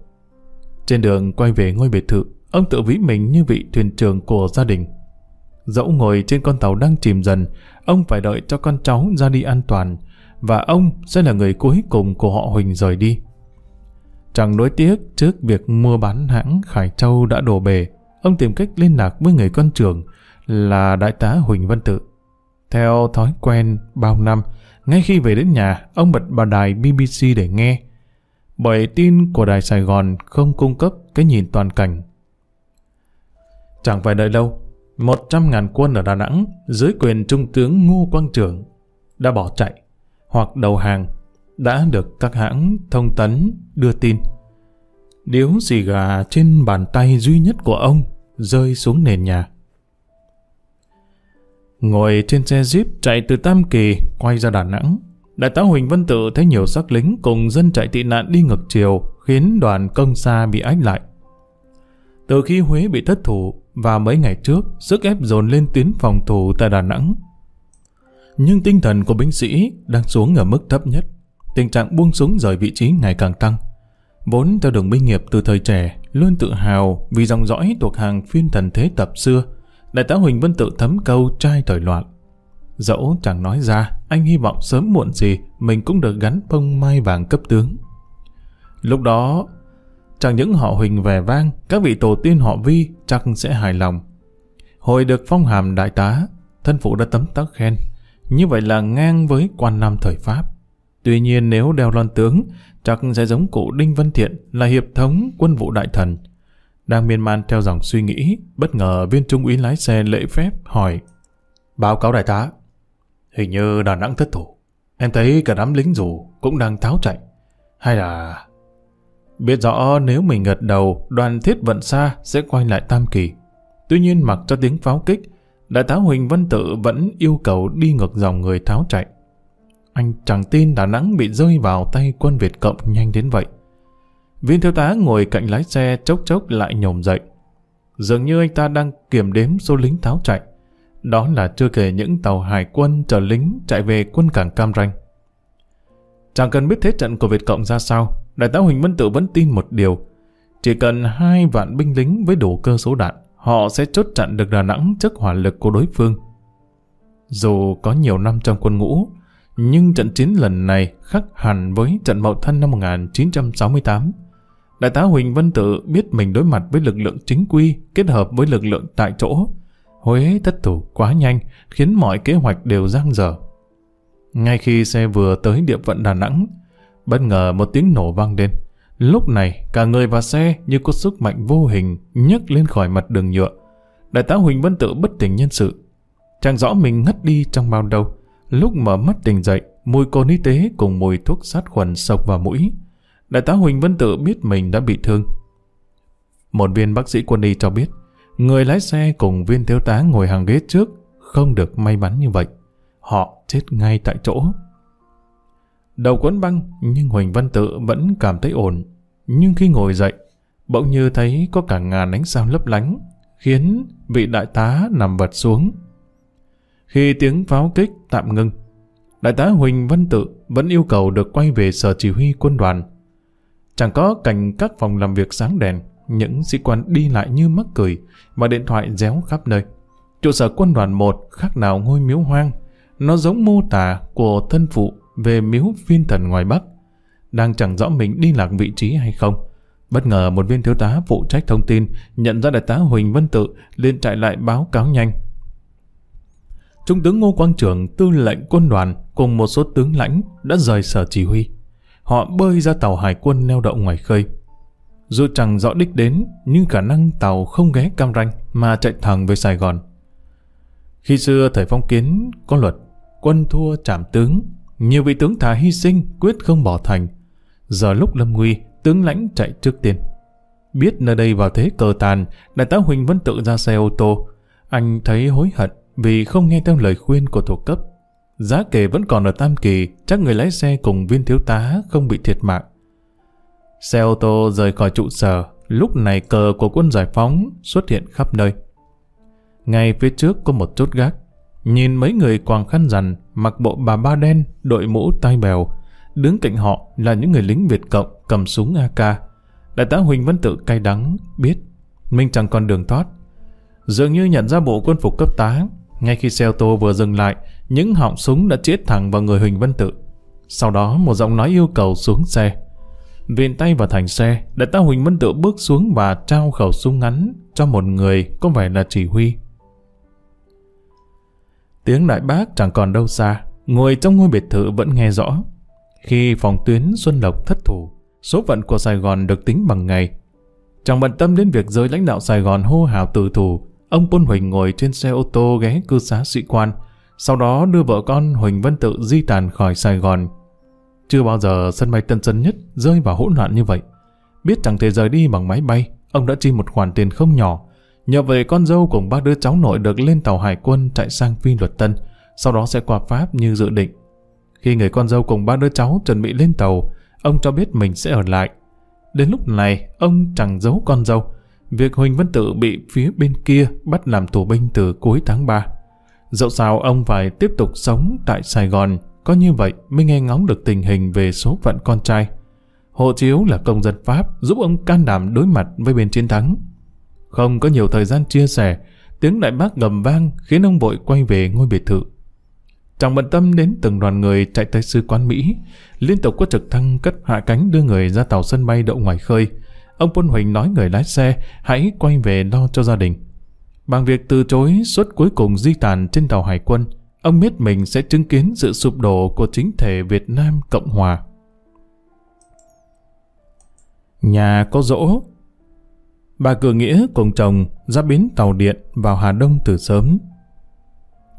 Trên đường quay về ngôi biệt thự, ông tự ví mình như vị thuyền trưởng của gia đình. Dẫu ngồi trên con tàu đang chìm dần, ông phải đợi cho con cháu ra đi an toàn, và ông sẽ là người cuối cùng của họ Huỳnh rời đi. Chẳng nối tiếc trước việc mua bán hãng Khải Châu đã đổ bể, ông tìm cách liên lạc với người con trưởng là đại tá Huỳnh Văn Tự. Theo thói quen bao năm, ngay khi về đến nhà, ông bật bà đài BBC để nghe. Bởi tin của đài Sài Gòn không cung cấp cái nhìn toàn cảnh. Chẳng phải đợi lâu, 100.000 quân ở Đà Nẵng dưới quyền Trung tướng Ngô Quang Trường đã bỏ chạy. hoặc đầu hàng đã được các hãng thông tấn đưa tin. Điếu xì gà trên bàn tay duy nhất của ông rơi xuống nền nhà. Ngồi trên xe Jeep chạy từ Tam Kỳ quay ra Đà Nẵng, Đại tá Huỳnh Văn Tự thấy nhiều xác lính cùng dân chạy tị nạn đi ngược chiều khiến đoàn công xa bị ách lại. Từ khi Huế bị thất thủ và mấy ngày trước, sức ép dồn lên tuyến phòng thủ tại Đà Nẵng. Nhưng tinh thần của binh sĩ đang xuống ở mức thấp nhất. Tình trạng buông súng rời vị trí ngày càng tăng. Vốn theo đường binh nghiệp từ thời trẻ, luôn tự hào vì dòng dõi thuộc hàng phiên thần thế tập xưa, đại tá Huỳnh Vân Tự thấm câu trai thời loạn. Dẫu chẳng nói ra, anh hy vọng sớm muộn gì mình cũng được gắn bông mai vàng cấp tướng. Lúc đó, chẳng những họ Huỳnh vẻ vang, các vị tổ tiên họ Vi chắc sẽ hài lòng. Hồi được phong hàm đại tá, thân phụ đã tấm tắc khen. Như vậy là ngang với quan nam thời Pháp. Tuy nhiên nếu đeo loan tướng, chắc sẽ giống cụ Đinh Văn Thiện là hiệp thống quân vụ đại thần. Đang miên man theo dòng suy nghĩ, bất ngờ viên trung úy lái xe lễ phép hỏi Báo cáo đại tá, hình như Đà Nẵng thất thủ. Em thấy cả đám lính dù cũng đang tháo chạy. Hay là... Biết rõ nếu mình gật đầu, đoàn thiết vận xa sẽ quay lại Tam Kỳ. Tuy nhiên mặc cho tiếng pháo kích, đại tá Huỳnh Văn Tự vẫn yêu cầu đi ngược dòng người tháo chạy. Anh chẳng tin Đà Nẵng bị rơi vào tay quân Việt Cộng nhanh đến vậy. Viên thiếu tá ngồi cạnh lái xe chốc chốc lại nhổm dậy. Dường như anh ta đang kiểm đếm số lính tháo chạy. Đó là chưa kể những tàu hải quân chở lính chạy về quân cảng Cam Ranh. Chẳng cần biết thế trận của Việt Cộng ra sao, Đại tá Huỳnh Văn Tự vẫn tin một điều. Chỉ cần hai vạn binh lính với đủ cơ số đạn, họ sẽ chốt chặn được Đà Nẵng trước hỏa lực của đối phương. Dù có nhiều năm trong quân ngũ, nhưng trận chiến lần này khác hẳn với trận Mậu Thân năm 1968. Đại tá Huỳnh Văn Tự biết mình đối mặt với lực lượng chính quy kết hợp với lực lượng tại chỗ. Huế thất thủ quá nhanh, khiến mọi kế hoạch đều giang dở. Ngay khi xe vừa tới địa phận Đà Nẵng, bất ngờ một tiếng nổ vang lên. Lúc này, cả người và xe như có sức mạnh vô hình nhấc lên khỏi mặt đường nhựa. Đại tá Huỳnh Văn Tự bất tỉnh nhân sự. Chẳng rõ mình ngất đi trong bao đâu. Lúc mở mắt tỉnh dậy, mùi cồn y tế cùng mùi thuốc sát khuẩn sộc vào mũi. Đại tá Huỳnh Văn Tự biết mình đã bị thương. Một viên bác sĩ quân y cho biết, người lái xe cùng viên thiếu tá ngồi hàng ghế trước không được may mắn như vậy. Họ chết ngay tại chỗ. Đầu quấn băng, nhưng Huỳnh Văn Tự vẫn cảm thấy ổn. Nhưng khi ngồi dậy, bỗng như thấy có cả ngàn ánh sao lấp lánh, khiến vị đại tá nằm vật xuống. Khi tiếng pháo kích tạm ngưng, đại tá Huỳnh Văn Tự vẫn yêu cầu được quay về sở chỉ huy quân đoàn. Chẳng có cảnh các phòng làm việc sáng đèn, những sĩ quan đi lại như mắc cười và điện thoại réo khắp nơi. Trụ sở quân đoàn 1 khác nào ngôi miếu hoang, nó giống mô tả của thân phụ về miếu phiên thần ngoài Bắc. Đang chẳng rõ mình đi lạc vị trí hay không. Bất ngờ một viên thiếu tá phụ trách thông tin nhận ra đại tá Huỳnh Văn Tự lên chạy lại báo cáo nhanh. Trung tướng Ngô Quang Trường tư lệnh quân đoàn cùng một số tướng lãnh đã rời sở chỉ huy. Họ bơi ra tàu hải quân neo đậu ngoài khơi. Dù chẳng rõ đích đến, nhưng khả năng tàu không ghé Cam Ranh mà chạy thẳng về Sài Gòn. Khi xưa thời phong kiến có luật quân thua trảm tướng nhiều vị tướng thà hy sinh quyết không bỏ thành. Giờ lúc lâm nguy, tướng lãnh chạy trước tiên. Biết nơi đây vào thế cờ tàn, đại tá Huỳnh vẫn tự ra xe ô tô. Anh thấy hối hận vì không nghe theo lời khuyên của thuộc cấp. Giá kể vẫn còn ở Tam Kỳ, chắc người lái xe cùng viên thiếu tá không bị thiệt mạng. Xe ô tô rời khỏi trụ sở, lúc này cờ của quân giải phóng xuất hiện khắp nơi. Ngay phía trước có một chốt gác. Nhìn mấy người quàng khăn rằn, mặc bộ bà ba đen, đội mũ tai bèo. Đứng cạnh họ là những người lính Việt Cộng cầm súng AK. Đại tá Huỳnh Văn Tự cay đắng, biết mình chẳng còn đường thoát. Dường như nhận ra bộ quân phục cấp tá, ngay khi xe ô tô vừa dừng lại, những họng súng đã chết thẳng vào người Huỳnh Văn Tự. Sau đó một giọng nói yêu cầu xuống xe. Viện tay vào thành xe, đại tá Huỳnh Văn Tự bước xuống và trao khẩu súng ngắn cho một người có vẻ là chỉ huy. Tiếng đại bác chẳng còn đâu xa, ngồi trong ngôi biệt thự vẫn nghe rõ. Khi phòng tuyến Xuân Lộc thất thủ, số phận của Sài Gòn được tính bằng ngày. Chẳng bận tâm đến việc giới lãnh đạo Sài Gòn hô hào từ thủ, ông Pôn Huỳnh ngồi trên xe ô tô ghé cư xá sĩ quan, sau đó đưa vợ con Huỳnh Văn Tự di tản khỏi Sài Gòn. Chưa bao giờ sân bay Tân Sơn Nhất rơi vào hỗn loạn như vậy. Biết chẳng thể rời đi bằng máy bay, ông đã chi một khoản tiền không nhỏ. Nhờ về con dâu cùng ba đứa cháu nội được lên tàu hải quân chạy sang Phi Luật Tân, sau đó sẽ qua Pháp như dự định. Khi người con dâu cùng ba đứa cháu chuẩn bị lên tàu, ông cho biết mình sẽ ở lại. Đến lúc này, ông chẳng giấu con dâu. Việc Huỳnh Văn Tự bị phía bên kia bắt làm tù binh từ cuối tháng 3. Dẫu sao ông phải tiếp tục sống tại Sài Gòn, có như vậy mới nghe ngóng được tình hình về số phận con trai. Hộ chiếu là công dân Pháp giúp ông can đảm đối mặt với bên chiến thắng. Không có nhiều thời gian chia sẻ, tiếng đại bác ngầm vang khiến ông vội quay về ngôi biệt thự. Chẳng bận tâm đến từng đoàn người chạy tới sứ quán Mỹ, liên tục có trực thăng cất hạ cánh đưa người ra tàu sân bay đậu ngoài khơi. Ông Quân Huỳnh nói người lái xe hãy quay về lo cho gia đình. Bằng việc từ chối suất cuối cùng di tản trên tàu hải quân, ông biết mình sẽ chứng kiến sự sụp đổ của chính thể Việt Nam Cộng Hòa. Nhà có dỗ Bà Cửa Nghĩa cùng chồng ra bến tàu điện vào Hà Đông từ sớm.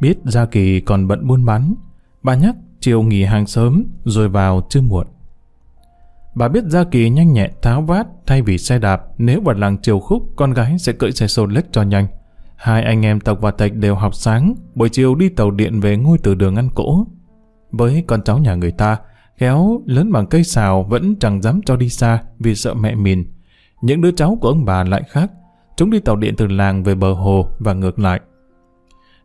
Biết Gia Kỳ còn bận buôn bán, bà nhắc chiều nghỉ hàng sớm rồi vào chưa muộn. Bà biết Gia Kỳ nhanh nhẹn tháo vát thay vì xe đạp nếu vào làng chiều khúc con gái sẽ cưỡi xe xô lết cho nhanh. Hai anh em Tộc và Thạch đều học sáng, buổi chiều đi tàu điện về ngôi từ đường ăn cỗ. Với con cháu nhà người ta, khéo lớn bằng cây xào vẫn chẳng dám cho đi xa vì sợ mẹ mìn. Những đứa cháu của ông bà lại khác, chúng đi tàu điện từ làng về bờ hồ và ngược lại.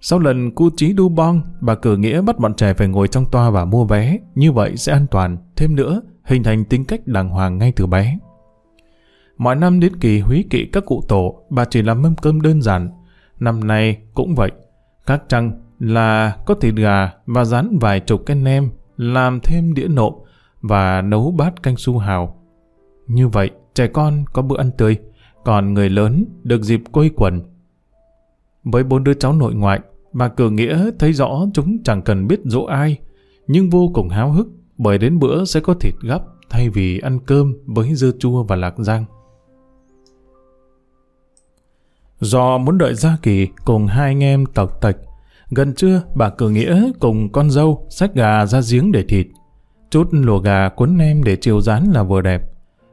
Sau lần cu trí đu bong, bà cử nghĩa bắt bọn trẻ phải ngồi trong toa và mua vé, như vậy sẽ an toàn, thêm nữa, hình thành tính cách đàng hoàng ngay từ bé. Mọi năm đến kỳ húy kỵ các cụ tổ, bà chỉ làm mâm cơm đơn giản. Năm nay cũng vậy. Các trăng là có thịt gà và rán vài chục cái nem, làm thêm đĩa nộm và nấu bát canh su hào. Như vậy, trẻ con có bữa ăn tươi, còn người lớn được dịp quây quần. Với bốn đứa cháu nội ngoại, bà cử nghĩa thấy rõ chúng chẳng cần biết dỗ ai, nhưng vô cùng háo hức bởi đến bữa sẽ có thịt gắp thay vì ăn cơm với dưa chua và lạc rang. Do muốn đợi Gia Kỳ cùng hai anh em tộc tạch, gần trưa bà cử nghĩa cùng con dâu xách gà ra giếng để thịt. Chút lùa gà cuốn nem để chiều rán là vừa đẹp.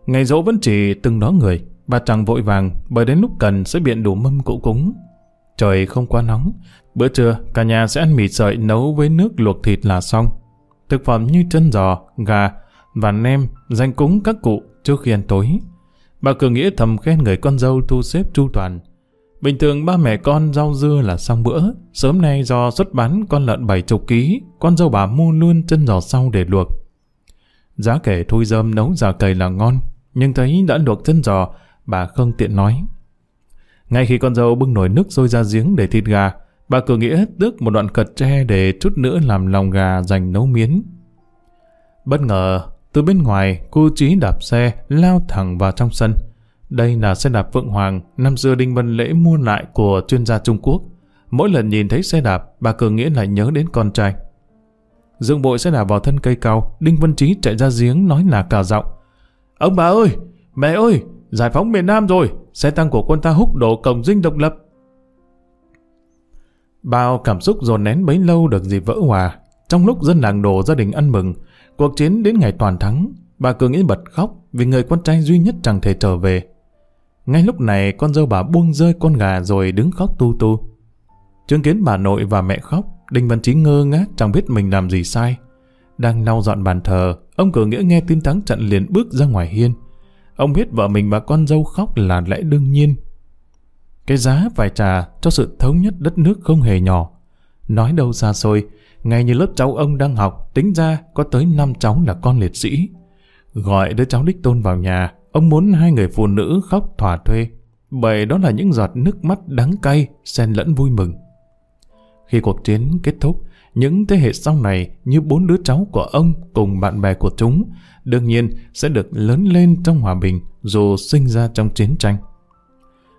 Ngày dỗ vẫn chỉ từng đó người, bà chẳng vội vàng bởi đến lúc cần sẽ biện đủ mâm cỗ cúng. Trời không quá nóng, bữa trưa cả nhà sẽ ăn mì sợi nấu với nước luộc thịt là xong. Thực phẩm như chân giò, gà và nem dành cúng các cụ trước khi ăn tối. Bà Cường Nghĩa thầm khen người con dâu thu xếp chu toàn. Bình thường ba mẹ con rau dưa là xong bữa, sớm nay do xuất bán con lợn bảy chục ký, con dâu bà mua luôn chân giò sau để luộc. Giá kể thui dơm nấu già cầy là ngon, nhưng thấy đã luộc chân giò, bà không tiện nói. Ngay khi con dâu bưng nồi nước sôi ra giếng để thịt gà, bà cử Nghĩa tước một đoạn cật tre để chút nữa làm lòng gà dành nấu miến. Bất ngờ, từ bên ngoài, cô Trí đạp xe lao thẳng vào trong sân. Đây là xe đạp Phượng Hoàng, năm xưa Đinh Văn Lễ mua lại của chuyên gia Trung Quốc. Mỗi lần nhìn thấy xe đạp, bà cử Nghĩa lại nhớ đến con trai. Dương bội xe đạp vào thân cây cao, Đinh Văn Trí chạy ra giếng nói là cả giọng. Ông bà ơi, mẹ ơi, giải phóng miền Nam rồi, xe tăng của quân ta húc đổ cổng dinh độc lập. Bao cảm xúc dồn nén bấy lâu được dịp vỡ hòa. Trong lúc dân làng đổ gia đình ăn mừng, cuộc chiến đến ngày toàn thắng, bà Cường nghĩ bật khóc vì người con trai duy nhất chẳng thể trở về. Ngay lúc này con dâu bà buông rơi con gà rồi đứng khóc tu tu. Chứng kiến bà nội và mẹ khóc, Đinh Văn Chí ngơ ngác chẳng biết mình làm gì sai. Đang lau dọn bàn thờ, ông Cường Nghĩa nghe tin thắng trận liền bước ra ngoài hiên. Ông biết vợ mình và con dâu khóc là lẽ đương nhiên. Cái giá phải trả cho sự thống nhất đất nước không hề nhỏ. Nói đâu xa xôi, ngay như lớp cháu ông đang học, tính ra có tới 5 cháu là con liệt sĩ. Gọi đứa cháu đích tôn vào nhà, ông muốn hai người phụ nữ khóc thỏa thuê, bởi đó là những giọt nước mắt đắng cay, xen lẫn vui mừng. Khi cuộc chiến kết thúc, những thế hệ sau này như bốn đứa cháu của ông cùng bạn bè của chúng đương nhiên sẽ được lớn lên trong hòa bình dù sinh ra trong chiến tranh.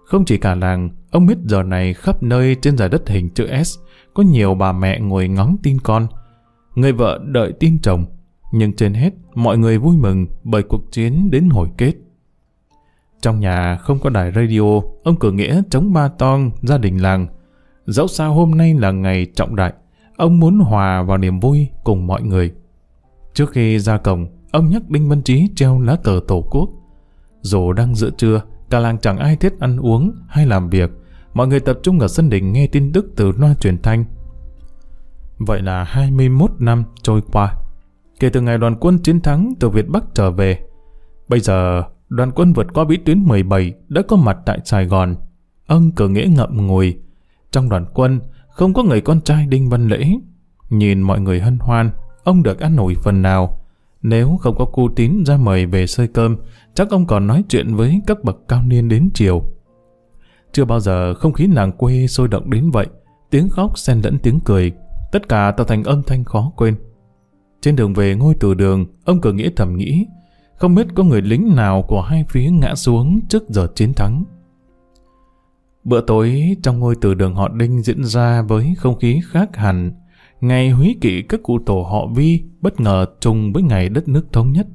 Không chỉ cả làng, ông biết giờ này khắp nơi trên giải đất hình chữ S có nhiều bà mẹ ngồi ngóng tin con. Người vợ đợi tin chồng, nhưng trên hết mọi người vui mừng bởi cuộc chiến đến hồi kết. Trong nhà không có đài radio, ông cử nghĩa chống ba toan gia đình làng. Dẫu sao hôm nay là ngày trọng đại, Ông muốn hòa vào niềm vui cùng mọi người. Trước khi ra cổng, ông nhắc Đinh Văn Trí treo lá cờ Tổ quốc. Dù đang giữa trưa, cả làng chẳng ai thiết ăn uống hay làm việc, mọi người tập trung ở sân đình nghe tin tức từ loa truyền thanh. Vậy là 21 năm trôi qua. Kể từ ngày đoàn quân chiến thắng từ Việt Bắc trở về, bây giờ đoàn quân vượt qua vĩ tuyến 17 đã có mặt tại Sài Gòn. Ông cờ nghĩa ngậm ngùi. Trong đoàn quân, không có người con trai Đinh Văn Lễ. Nhìn mọi người hân hoan, ông được ăn nổi phần nào. Nếu không có cu tín ra mời về xơi cơm, chắc ông còn nói chuyện với các bậc cao niên đến chiều. Chưa bao giờ không khí làng quê sôi động đến vậy, tiếng khóc xen lẫn tiếng cười, tất cả tạo thành âm thanh khó quên. Trên đường về ngôi từ đường, ông cử nghĩa thầm nghĩ, không biết có người lính nào của hai phía ngã xuống trước giờ chiến thắng. Bữa tối trong ngôi từ đường họ Đinh diễn ra với không khí khác hẳn. Ngày húy kỵ các cụ tổ họ Vi bất ngờ trùng với ngày đất nước thống nhất.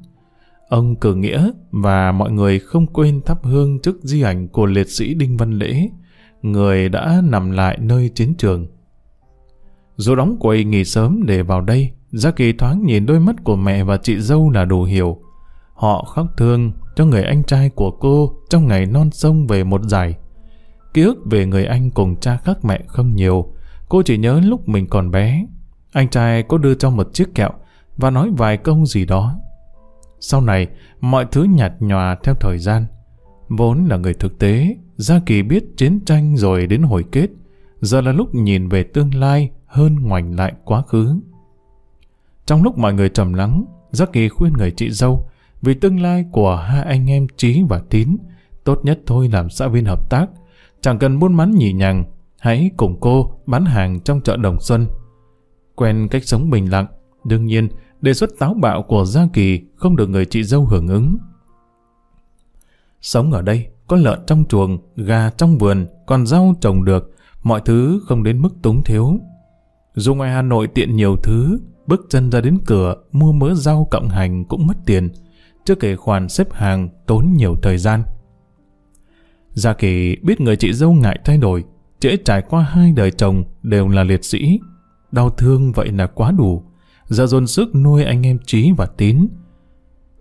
Ông cử nghĩa và mọi người không quên thắp hương trước di ảnh của liệt sĩ Đinh Văn Lễ, người đã nằm lại nơi chiến trường. Dù đóng quầy nghỉ sớm để vào đây, Gia Kỳ thoáng nhìn đôi mắt của mẹ và chị dâu là đủ hiểu. Họ khóc thương cho người anh trai của cô trong ngày non sông về một giải. Ký ức về người anh cùng cha khác mẹ không nhiều. Cô chỉ nhớ lúc mình còn bé. Anh trai có đưa cho một chiếc kẹo và nói vài câu gì đó. Sau này, mọi thứ nhạt nhòa theo thời gian. Vốn là người thực tế, Gia Kỳ biết chiến tranh rồi đến hồi kết. Giờ là lúc nhìn về tương lai hơn ngoảnh lại quá khứ. Trong lúc mọi người trầm lắng, Gia Kỳ khuyên người chị dâu vì tương lai của hai anh em Trí và Tín tốt nhất thôi làm xã viên hợp tác Chẳng cần buôn bán nhì nhằng, hãy cùng cô bán hàng trong chợ Đồng Xuân. Quen cách sống bình lặng, đương nhiên đề xuất táo bạo của Gia Kỳ không được người chị dâu hưởng ứng. Sống ở đây, có lợn trong chuồng, gà trong vườn, còn rau trồng được, mọi thứ không đến mức túng thiếu. Dù ngoài Hà Nội tiện nhiều thứ, bước chân ra đến cửa, mua mớ rau cộng hành cũng mất tiền, chưa kể khoản xếp hàng tốn nhiều thời gian. Gia Kỳ biết người chị dâu ngại thay đổi, trễ trải qua hai đời chồng đều là liệt sĩ. Đau thương vậy là quá đủ, giờ dồn sức nuôi anh em Trí và Tín.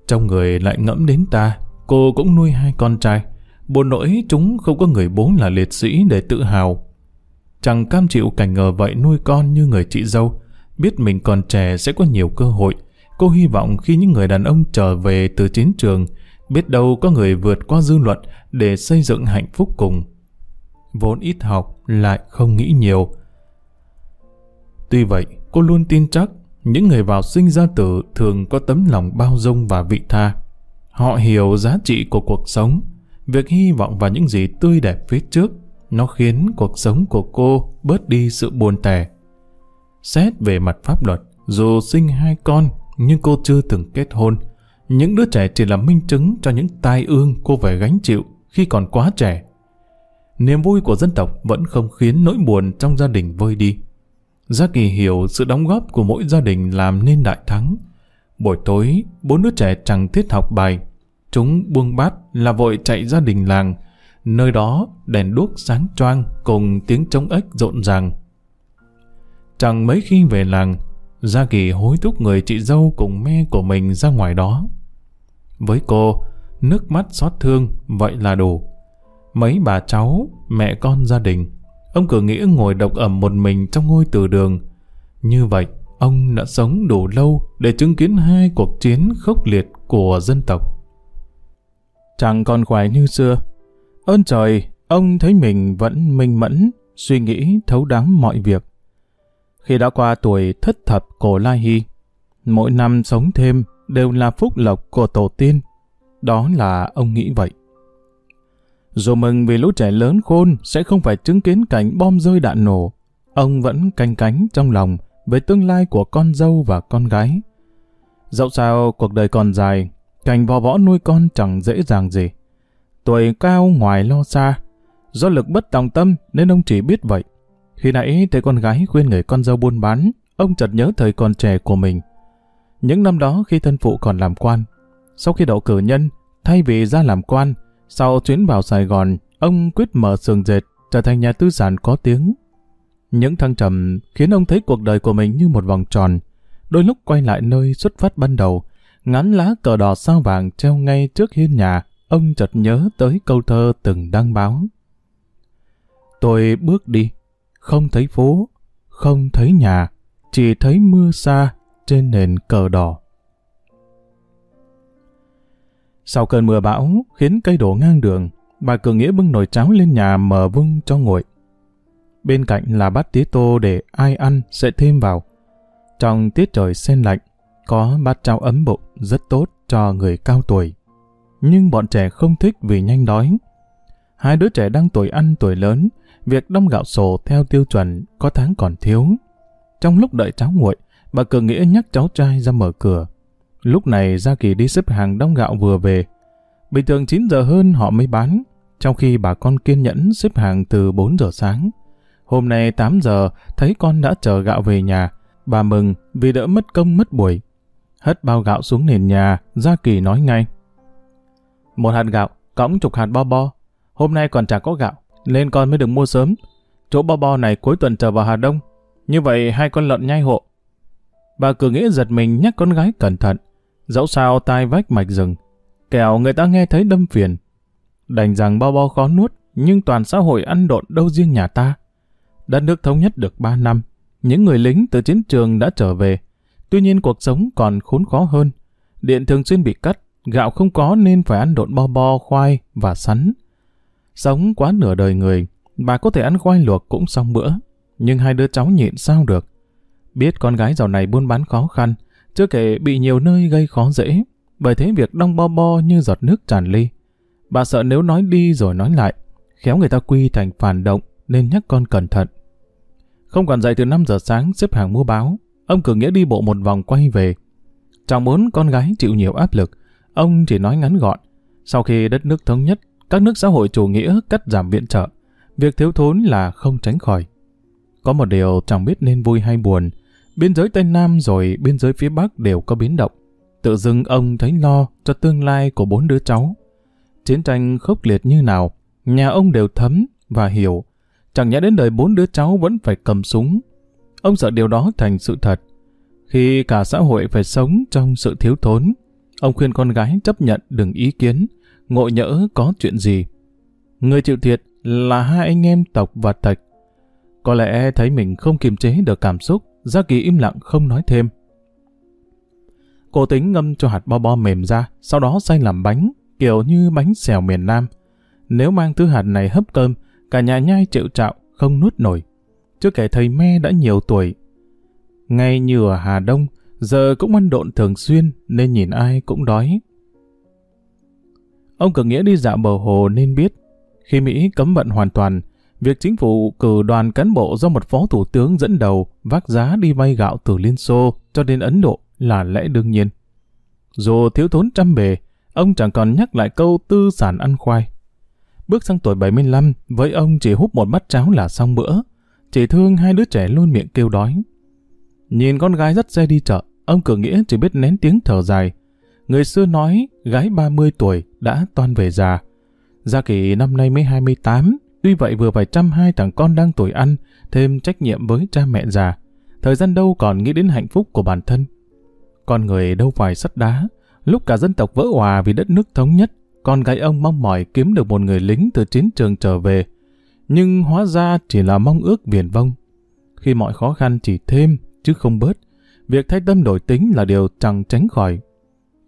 Trong người lại ngẫm đến ta, cô cũng nuôi hai con trai. Buồn nỗi chúng không có người bố là liệt sĩ để tự hào. Chẳng cam chịu cảnh ngờ vậy nuôi con như người chị dâu, biết mình còn trẻ sẽ có nhiều cơ hội. Cô hy vọng khi những người đàn ông trở về từ chiến trường, biết đâu có người vượt qua dư luận để xây dựng hạnh phúc cùng. Vốn ít học lại không nghĩ nhiều. Tuy vậy, cô luôn tin chắc những người vào sinh ra tử thường có tấm lòng bao dung và vị tha. Họ hiểu giá trị của cuộc sống, việc hy vọng vào những gì tươi đẹp phía trước, nó khiến cuộc sống của cô bớt đi sự buồn tẻ. Xét về mặt pháp luật, dù sinh hai con nhưng cô chưa từng kết hôn, những đứa trẻ chỉ là minh chứng cho những tai ương cô phải gánh chịu khi còn quá trẻ. Niềm vui của dân tộc vẫn không khiến nỗi buồn trong gia đình vơi đi. Gia Kỳ hiểu sự đóng góp của mỗi gia đình làm nên đại thắng. Buổi tối, bốn đứa trẻ chẳng thiết học bài. Chúng buông bát là vội chạy ra đình làng. Nơi đó đèn đuốc sáng choang cùng tiếng trống ếch rộn ràng. Chẳng mấy khi về làng, Gia Kỳ hối thúc người chị dâu cùng me của mình ra ngoài đó. Với cô, nước mắt xót thương, vậy là đủ. Mấy bà cháu, mẹ con gia đình, ông cử nghĩa ngồi độc ẩm một mình trong ngôi từ đường. Như vậy, ông đã sống đủ lâu để chứng kiến hai cuộc chiến khốc liệt của dân tộc. Chẳng còn khỏe như xưa. Ơn trời, ông thấy mình vẫn minh mẫn, suy nghĩ thấu đáo mọi việc. Khi đã qua tuổi thất thập cổ Lai Hy, mỗi năm sống thêm đều là phúc lộc của tổ tiên. Đó là ông nghĩ vậy. Dù mừng vì lũ trẻ lớn khôn sẽ không phải chứng kiến cảnh bom rơi đạn nổ, ông vẫn canh cánh trong lòng về tương lai của con dâu và con gái. Dẫu sao cuộc đời còn dài, cảnh vò võ nuôi con chẳng dễ dàng gì. Tuổi cao ngoài lo xa, do lực bất tòng tâm nên ông chỉ biết vậy. Khi nãy thấy con gái khuyên người con dâu buôn bán, ông chợt nhớ thời còn trẻ của mình. Những năm đó khi thân phụ còn làm quan, sau khi đậu cử nhân, thay vì ra làm quan, sau chuyến vào Sài Gòn, ông quyết mở sườn dệt, trở thành nhà tư sản có tiếng. Những thăng trầm khiến ông thấy cuộc đời của mình như một vòng tròn. Đôi lúc quay lại nơi xuất phát ban đầu, ngắn lá cờ đỏ sao vàng treo ngay trước hiên nhà, ông chợt nhớ tới câu thơ từng đăng báo. Tôi bước đi, không thấy phố, không thấy nhà, chỉ thấy mưa xa trên nền cờ đỏ. Sau cơn mưa bão khiến cây đổ ngang đường, bà Cường Nghĩa bưng nồi cháo lên nhà mở vung cho nguội. Bên cạnh là bát tía tô để ai ăn sẽ thêm vào. Trong tiết trời sen lạnh, có bát cháo ấm bụng rất tốt cho người cao tuổi. Nhưng bọn trẻ không thích vì nhanh đói. Hai đứa trẻ đang tuổi ăn tuổi lớn, việc đong gạo sổ theo tiêu chuẩn có tháng còn thiếu. Trong lúc đợi cháu nguội, bà Cường Nghĩa nhắc cháu trai ra mở cửa. Lúc này Gia Kỳ đi xếp hàng đông gạo vừa về. Bình thường 9 giờ hơn họ mới bán, trong khi bà con kiên nhẫn xếp hàng từ 4 giờ sáng. Hôm nay 8 giờ thấy con đã chờ gạo về nhà, bà mừng vì đỡ mất công mất buổi. Hất bao gạo xuống nền nhà, Gia Kỳ nói ngay. Một hạt gạo, cõng chục hạt bo bo. Hôm nay còn chả có gạo, nên con mới được mua sớm. Chỗ bo bo này cuối tuần chờ vào Hà Đông. Như vậy hai con lợn nhai hộ. Bà cử nghĩa giật mình nhắc con gái cẩn thận. Dẫu sao tai vách mạch rừng. Kẻo người ta nghe thấy đâm phiền. Đành rằng bao bao khó nuốt, nhưng toàn xã hội ăn độn đâu riêng nhà ta. Đất nước thống nhất được 3 năm, những người lính từ chiến trường đã trở về. Tuy nhiên cuộc sống còn khốn khó hơn. Điện thường xuyên bị cắt, gạo không có nên phải ăn độn bo bo, khoai và sắn. Sống quá nửa đời người, bà có thể ăn khoai luộc cũng xong bữa, nhưng hai đứa cháu nhịn sao được. Biết con gái giàu này buôn bán khó khăn, chưa kể bị nhiều nơi gây khó dễ, bởi thế việc đong bo bo như giọt nước tràn ly. Bà sợ nếu nói đi rồi nói lại, khéo người ta quy thành phản động nên nhắc con cẩn thận. Không còn dậy từ 5 giờ sáng xếp hàng mua báo, ông Cường Nghĩa đi bộ một vòng quay về. Chẳng muốn con gái chịu nhiều áp lực, ông chỉ nói ngắn gọn. Sau khi đất nước thống nhất, các nước xã hội chủ nghĩa cắt giảm viện trợ, việc thiếu thốn là không tránh khỏi. Có một điều chẳng biết nên vui hay buồn, biên giới Tây Nam rồi biên giới phía Bắc đều có biến động. Tự dưng ông thấy lo cho tương lai của bốn đứa cháu. Chiến tranh khốc liệt như nào, nhà ông đều thấm và hiểu. Chẳng nhẽ đến đời bốn đứa cháu vẫn phải cầm súng. Ông sợ điều đó thành sự thật. Khi cả xã hội phải sống trong sự thiếu thốn, ông khuyên con gái chấp nhận đừng ý kiến, ngộ nhỡ có chuyện gì. Người chịu thiệt là hai anh em Tộc và Thạch. Có lẽ thấy mình không kiềm chế được cảm xúc, Gia Kỳ im lặng không nói thêm. Cô tính ngâm cho hạt bo bo mềm ra, sau đó xay làm bánh, kiểu như bánh xèo miền Nam. Nếu mang thứ hạt này hấp cơm, cả nhà nhai chịu trạo, không nuốt nổi. Chưa kể thầy me đã nhiều tuổi. Ngay như ở Hà Đông, giờ cũng ăn độn thường xuyên nên nhìn ai cũng đói. Ông Cường Nghĩa đi dạo bờ hồ nên biết, khi Mỹ cấm vận hoàn toàn, việc chính phủ cử đoàn cán bộ do một phó thủ tướng dẫn đầu vác giá đi vay gạo từ Liên Xô cho đến Ấn Độ là lẽ đương nhiên. Dù thiếu thốn trăm bề, ông chẳng còn nhắc lại câu tư sản ăn khoai. Bước sang tuổi 75, với ông chỉ hút một bát cháo là xong bữa. Chỉ thương hai đứa trẻ luôn miệng kêu đói. Nhìn con gái dắt xe đi chợ, ông cử Nghĩa chỉ biết nén tiếng thở dài. Người xưa nói gái 30 tuổi đã toan về già. Gia Kỳ năm nay mới 28, tuy vậy vừa phải chăm hai thằng con đang tuổi ăn, thêm trách nhiệm với cha mẹ già. Thời gian đâu còn nghĩ đến hạnh phúc của bản thân. Con người đâu phải sắt đá, lúc cả dân tộc vỡ hòa vì đất nước thống nhất, con gái ông mong mỏi kiếm được một người lính từ chiến trường trở về. Nhưng hóa ra chỉ là mong ước viển vông. Khi mọi khó khăn chỉ thêm, chứ không bớt, việc thay tâm đổi tính là điều chẳng tránh khỏi.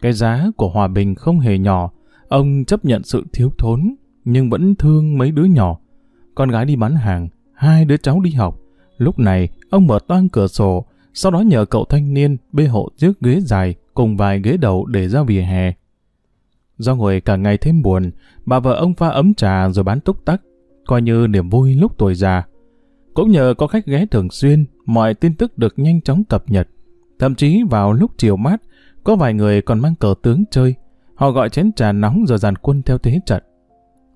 Cái giá của hòa bình không hề nhỏ, ông chấp nhận sự thiếu thốn, nhưng vẫn thương mấy đứa nhỏ. Con gái đi bán hàng, hai đứa cháu đi học. Lúc này, ông mở toang cửa sổ, sau đó nhờ cậu thanh niên bê hộ chiếc ghế dài cùng vài ghế đầu để ra vỉa hè. Do ngồi cả ngày thêm buồn, bà vợ ông pha ấm trà rồi bán túc tắc, coi như niềm vui lúc tuổi già. Cũng nhờ có khách ghé thường xuyên, mọi tin tức được nhanh chóng cập nhật. Thậm chí vào lúc chiều mát, có vài người còn mang cờ tướng chơi. Họ gọi chén trà nóng rồi dàn quân theo thế trận.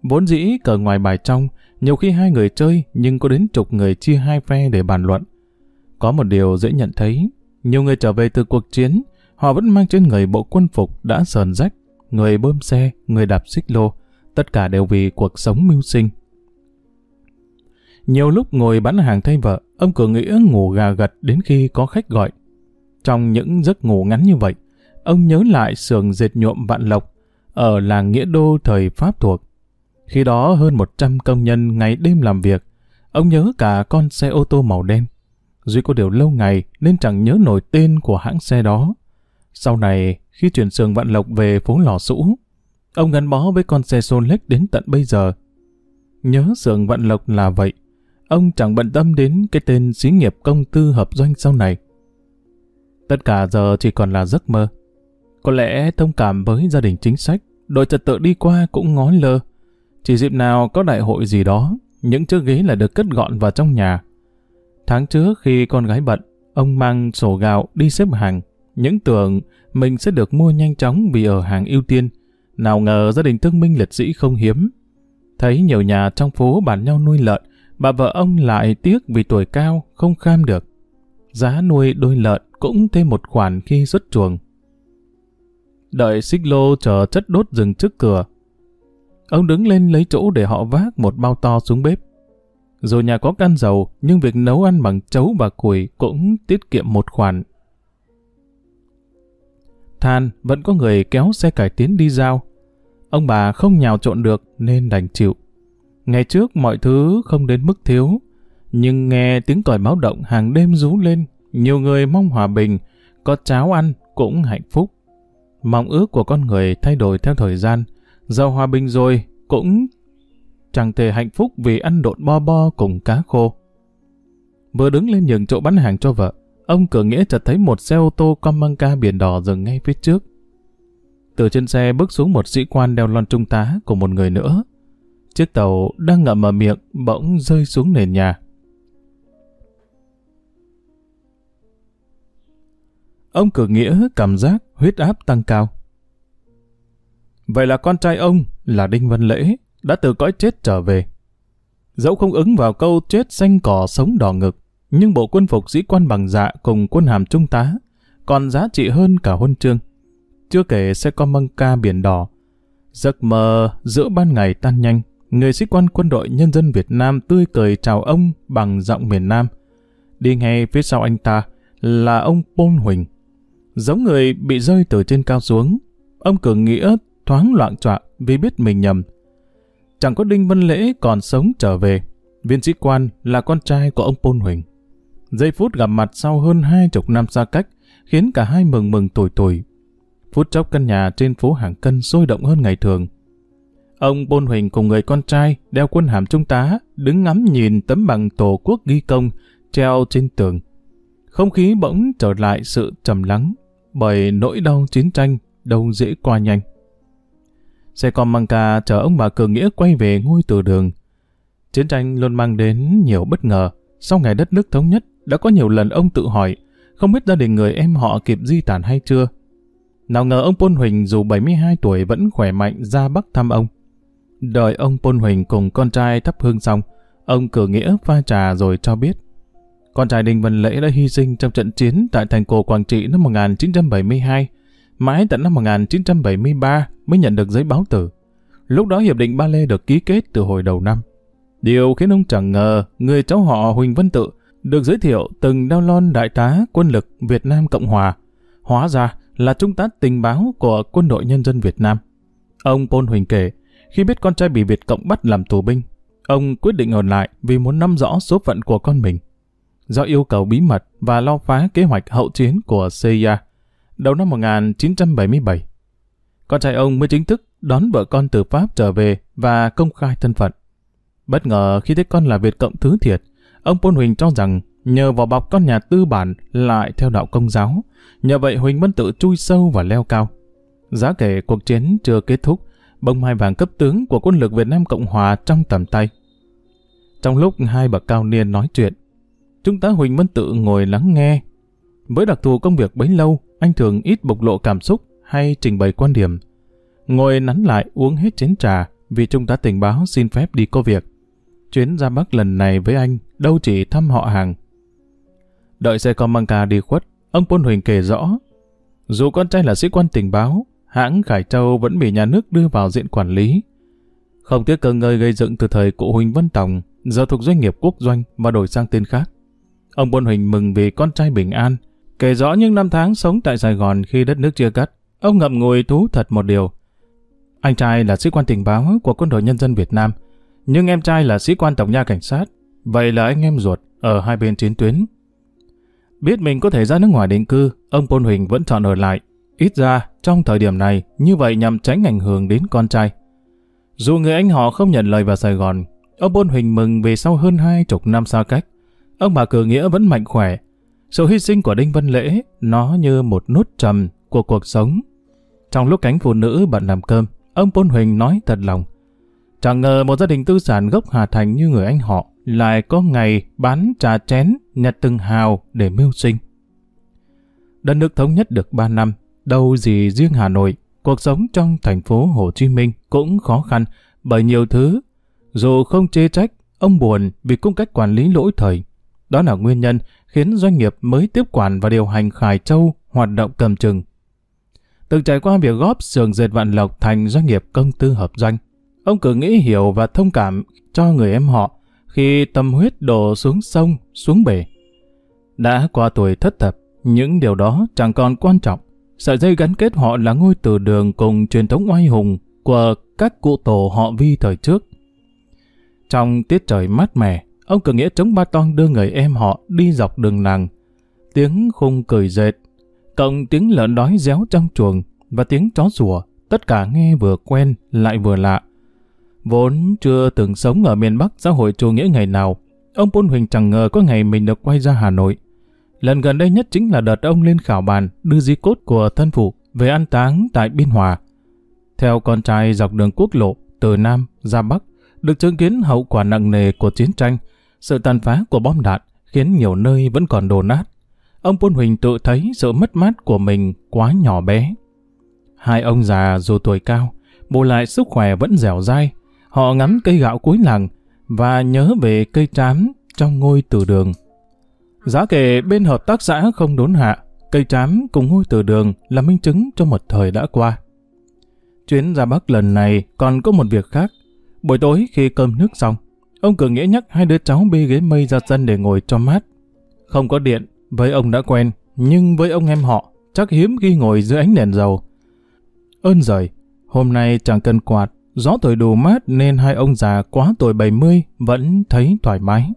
Vốn dĩ cờ ngoài bài trong, nhiều khi hai người chơi nhưng có đến chục người chia hai phe để bàn luận. Có một điều dễ nhận thấy, nhiều người trở về từ cuộc chiến, họ vẫn mang trên người bộ quân phục đã sờn rách, người bơm xe, người đạp xích lô, tất cả đều vì cuộc sống mưu sinh. Nhiều lúc ngồi bán hàng thay vợ, ông Cường Nghĩa ngủ gà gật đến khi có khách gọi. Trong những giấc ngủ ngắn như vậy, ông nhớ lại sườn dệt nhuộm Vạn Lộc ở làng Nghĩa Đô thời Pháp thuộc. Khi đó hơn 100 công nhân ngày đêm làm việc, ông nhớ cả con xe ô tô màu đen. Duy có điều lâu ngày nên chẳng nhớ nổi tên của hãng xe đó. Sau này, khi chuyển sườn Vạn Lộc về phố Lò Sũ, ông gắn bó với con xe Solex đến tận bây giờ. Nhớ sườn Vạn Lộc là vậy, ông chẳng bận tâm đến cái tên xí nghiệp công tư hợp doanh sau này. Tất cả giờ chỉ còn là giấc mơ. Có lẽ thông cảm với gia đình chính sách, đội trật tự đi qua cũng ngó lơ. Chỉ dịp nào có đại hội gì đó, những chiếc ghế là được cất gọn vào trong nhà. Tháng trước khi con gái bận, ông mang sổ gạo đi xếp hàng, những tưởng mình sẽ được mua nhanh chóng vì ở hàng ưu tiên. Nào ngờ gia đình thương minh liệt sĩ không hiếm. Thấy nhiều nhà trong phố bàn nhau nuôi lợn, bà vợ ông lại tiếc vì tuổi cao, không kham được. Giá nuôi đôi lợn cũng thêm một khoản khi xuất chuồng. Đợi xích lô chờ chất đốt rừng trước cửa. Ông đứng lên lấy chỗ để họ vác một bao to xuống bếp. Dù nhà có căn dầu, nhưng việc nấu ăn bằng chấu và củi cũng tiết kiệm một khoản. Than vẫn có người kéo xe cải tiến đi giao. Ông bà không nhào trộn được nên đành chịu. Ngày trước mọi thứ không đến mức thiếu, nhưng nghe tiếng còi báo động hàng đêm rú lên, nhiều người mong hòa bình, có cháo ăn cũng hạnh phúc. Mong ước của con người thay đổi theo thời gian, giao hòa bình rồi cũng chẳng thể hạnh phúc vì ăn độn bo bo cùng cá khô. Vừa đứng lên nhường chỗ bán hàng cho vợ, ông cửa Nghĩa chợt thấy một xe ô tô con ca biển đỏ dừng ngay phía trước. Từ trên xe bước xuống một sĩ quan đeo lon trung tá của một người nữa. Chiếc tàu đang ngậm ở miệng bỗng rơi xuống nền nhà. Ông cử Nghĩa cảm giác huyết áp tăng cao. Vậy là con trai ông là Đinh Văn Lễ đã từ cõi chết trở về. Dẫu không ứng vào câu chết xanh cỏ sống đỏ ngực, nhưng bộ quân phục sĩ quan bằng dạ cùng quân hàm trung tá còn giá trị hơn cả huân chương. Chưa kể xe con măng ca biển đỏ. Giấc mơ giữa ban ngày tan nhanh, người sĩ quan quân đội nhân dân Việt Nam tươi cười chào ông bằng giọng miền Nam. Đi ngay phía sau anh ta là ông Pôn Huỳnh. Giống người bị rơi từ trên cao xuống, ông cử Nghĩa thoáng loạn trọa vì biết mình nhầm. Chẳng có Đinh Văn Lễ còn sống trở về. Viên sĩ quan là con trai của ông Pôn Huỳnh. Giây phút gặp mặt sau hơn hai chục năm xa cách khiến cả hai mừng mừng tuổi tuổi. Phút chốc căn nhà trên phố Hàng Cân sôi động hơn ngày thường. Ông Bôn Huỳnh cùng người con trai đeo quân hàm trung tá, đứng ngắm nhìn tấm bằng tổ quốc ghi công treo trên tường. Không khí bỗng trở lại sự trầm lắng bởi nỗi đau chiến tranh đâu dễ qua nhanh. Xe con mang ca chở ông bà Cường Nghĩa quay về ngôi từ đường. Chiến tranh luôn mang đến nhiều bất ngờ. Sau ngày đất nước thống nhất, đã có nhiều lần ông tự hỏi, không biết gia đình người em họ kịp di tản hay chưa. Nào ngờ ông Pôn Huỳnh dù 72 tuổi vẫn khỏe mạnh ra Bắc thăm ông. Đợi ông Pôn Huỳnh cùng con trai thắp hương xong, ông cử nghĩa pha trà rồi cho biết. Con trai Đinh Văn Lễ đã hy sinh trong trận chiến tại thành cổ Quảng Trị năm 1972, mãi tận năm 1973 mới nhận được giấy báo tử. Lúc đó Hiệp định Ba Lê được ký kết từ hồi đầu năm. Điều khiến ông chẳng ngờ người cháu họ Huỳnh Văn Tự được giới thiệu từng đao lon đại tá quân lực Việt Nam Cộng Hòa. Hóa ra là trung tá tình báo của quân đội nhân dân Việt Nam. Ông Pôn Huỳnh kể, khi biết con trai bị Việt Cộng bắt làm tù binh, ông quyết định ở lại vì muốn nắm rõ số phận của con mình. Do yêu cầu bí mật và lo phá kế hoạch hậu chiến của CIA, đầu năm 1977, con trai ông mới chính thức đón vợ con từ Pháp trở về và công khai thân phận. Bất ngờ khi thấy con là Việt Cộng thứ thiệt, ông Pôn Huỳnh cho rằng nhờ vào bọc con nhà tư bản lại theo đạo công giáo, nhờ vậy Huỳnh Văn Tự chui sâu và leo cao. Giá kể cuộc chiến chưa kết thúc, bông mai vàng cấp tướng của quân lực Việt Nam Cộng Hòa trong tầm tay. Trong lúc hai bậc cao niên nói chuyện, chúng ta Huỳnh Văn Tự ngồi lắng nghe. Với đặc thù công việc bấy lâu, anh thường ít bộc lộ cảm xúc hay trình bày quan điểm. Ngồi nắn lại uống hết chén trà vì Trung tá tình báo xin phép đi có việc. Chuyến ra Bắc lần này với anh đâu chỉ thăm họ hàng. Đợi xe con ca đi khuất, ông Pôn Huỳnh kể rõ. Dù con trai là sĩ quan tình báo, hãng Khải Châu vẫn bị nhà nước đưa vào diện quản lý. Không tiếc cơ ngơi gây dựng từ thời cụ Huỳnh Văn Tòng, giờ thuộc doanh nghiệp quốc doanh và đổi sang tên khác. Ông Bôn Huỳnh mừng vì con trai bình an, kể rõ những năm tháng sống tại Sài Gòn khi đất nước chia cắt. Ông ngậm ngùi thú thật một điều. Anh trai là sĩ quan tình báo của quân đội nhân dân Việt Nam, nhưng em trai là sĩ quan tổng nha cảnh sát. Vậy là anh em ruột ở hai bên chiến tuyến. Biết mình có thể ra nước ngoài định cư, ông Bôn Huỳnh vẫn chọn ở lại. Ít ra, trong thời điểm này, như vậy nhằm tránh ảnh hưởng đến con trai. Dù người anh họ không nhận lời vào Sài Gòn, ông Bôn Huỳnh mừng vì sau hơn hai chục năm xa cách, ông bà Cử Nghĩa vẫn mạnh khỏe. Sự hy sinh của Đinh Văn Lễ, nó như một nút trầm của cuộc sống. Trong lúc cánh phụ nữ bận làm cơm, ông Bôn Huỳnh nói thật lòng. Chẳng ngờ một gia đình tư sản gốc Hà Thành như người anh họ lại có ngày bán trà chén, nhặt từng hào để mưu sinh. Đất nước thống nhất được 3 năm, đâu gì riêng Hà Nội, cuộc sống trong thành phố Hồ Chí Minh cũng khó khăn bởi nhiều thứ. Dù không chê trách, ông buồn vì cung cách quản lý lỗi thời. Đó là nguyên nhân khiến doanh nghiệp mới tiếp quản và điều hành Khải Châu hoạt động cầm chừng. Từng trải qua việc góp sườn dệt vạn lộc thành doanh nghiệp công tư hợp doanh, ông cứ nghĩ hiểu và thông cảm cho người em họ khi tâm huyết đổ xuống sông, xuống bể. Đã qua tuổi thất thập, những điều đó chẳng còn quan trọng. Sợi dây gắn kết họ là ngôi từ đường cùng truyền thống oai hùng của các cụ tổ họ vi thời trước. Trong tiết trời mát mẻ, ông cử nghĩa chống ba toan đưa người em họ đi dọc đường làng. Tiếng khung cười dệt, cộng tiếng lợn đói réo trong chuồng và tiếng chó sủa tất cả nghe vừa quen lại vừa lạ. Vốn chưa từng sống ở miền Bắc xã hội chủ nghĩa ngày nào, ông Bôn Huỳnh chẳng ngờ có ngày mình được quay ra Hà Nội. Lần gần đây nhất chính là đợt ông lên khảo bàn đưa di cốt của thân phụ về an táng tại Biên Hòa. Theo con trai dọc đường quốc lộ từ Nam ra Bắc, được chứng kiến hậu quả nặng nề của chiến tranh, sự tàn phá của bom đạn khiến nhiều nơi vẫn còn đổ nát. Ông quân Huỳnh tự thấy sự mất mát của mình quá nhỏ bé. Hai ông già dù tuổi cao, bù lại sức khỏe vẫn dẻo dai, Họ ngắm cây gạo cuối làng và nhớ về cây trám trong ngôi từ đường. Giá kể bên hợp tác xã không đốn hạ, cây trám cùng ngôi từ đường là minh chứng cho một thời đã qua. Chuyến ra Bắc lần này còn có một việc khác. Buổi tối khi cơm nước xong, ông Cường Nghĩa nhắc hai đứa cháu bê ghế mây ra sân để ngồi cho mát. Không có điện, với ông đã quen, nhưng với ông em họ, chắc hiếm khi ngồi dưới ánh đèn dầu. Ơn rời, hôm nay chẳng cần quạt, Gió thổi đủ mát nên hai ông già quá tuổi 70 vẫn thấy thoải mái.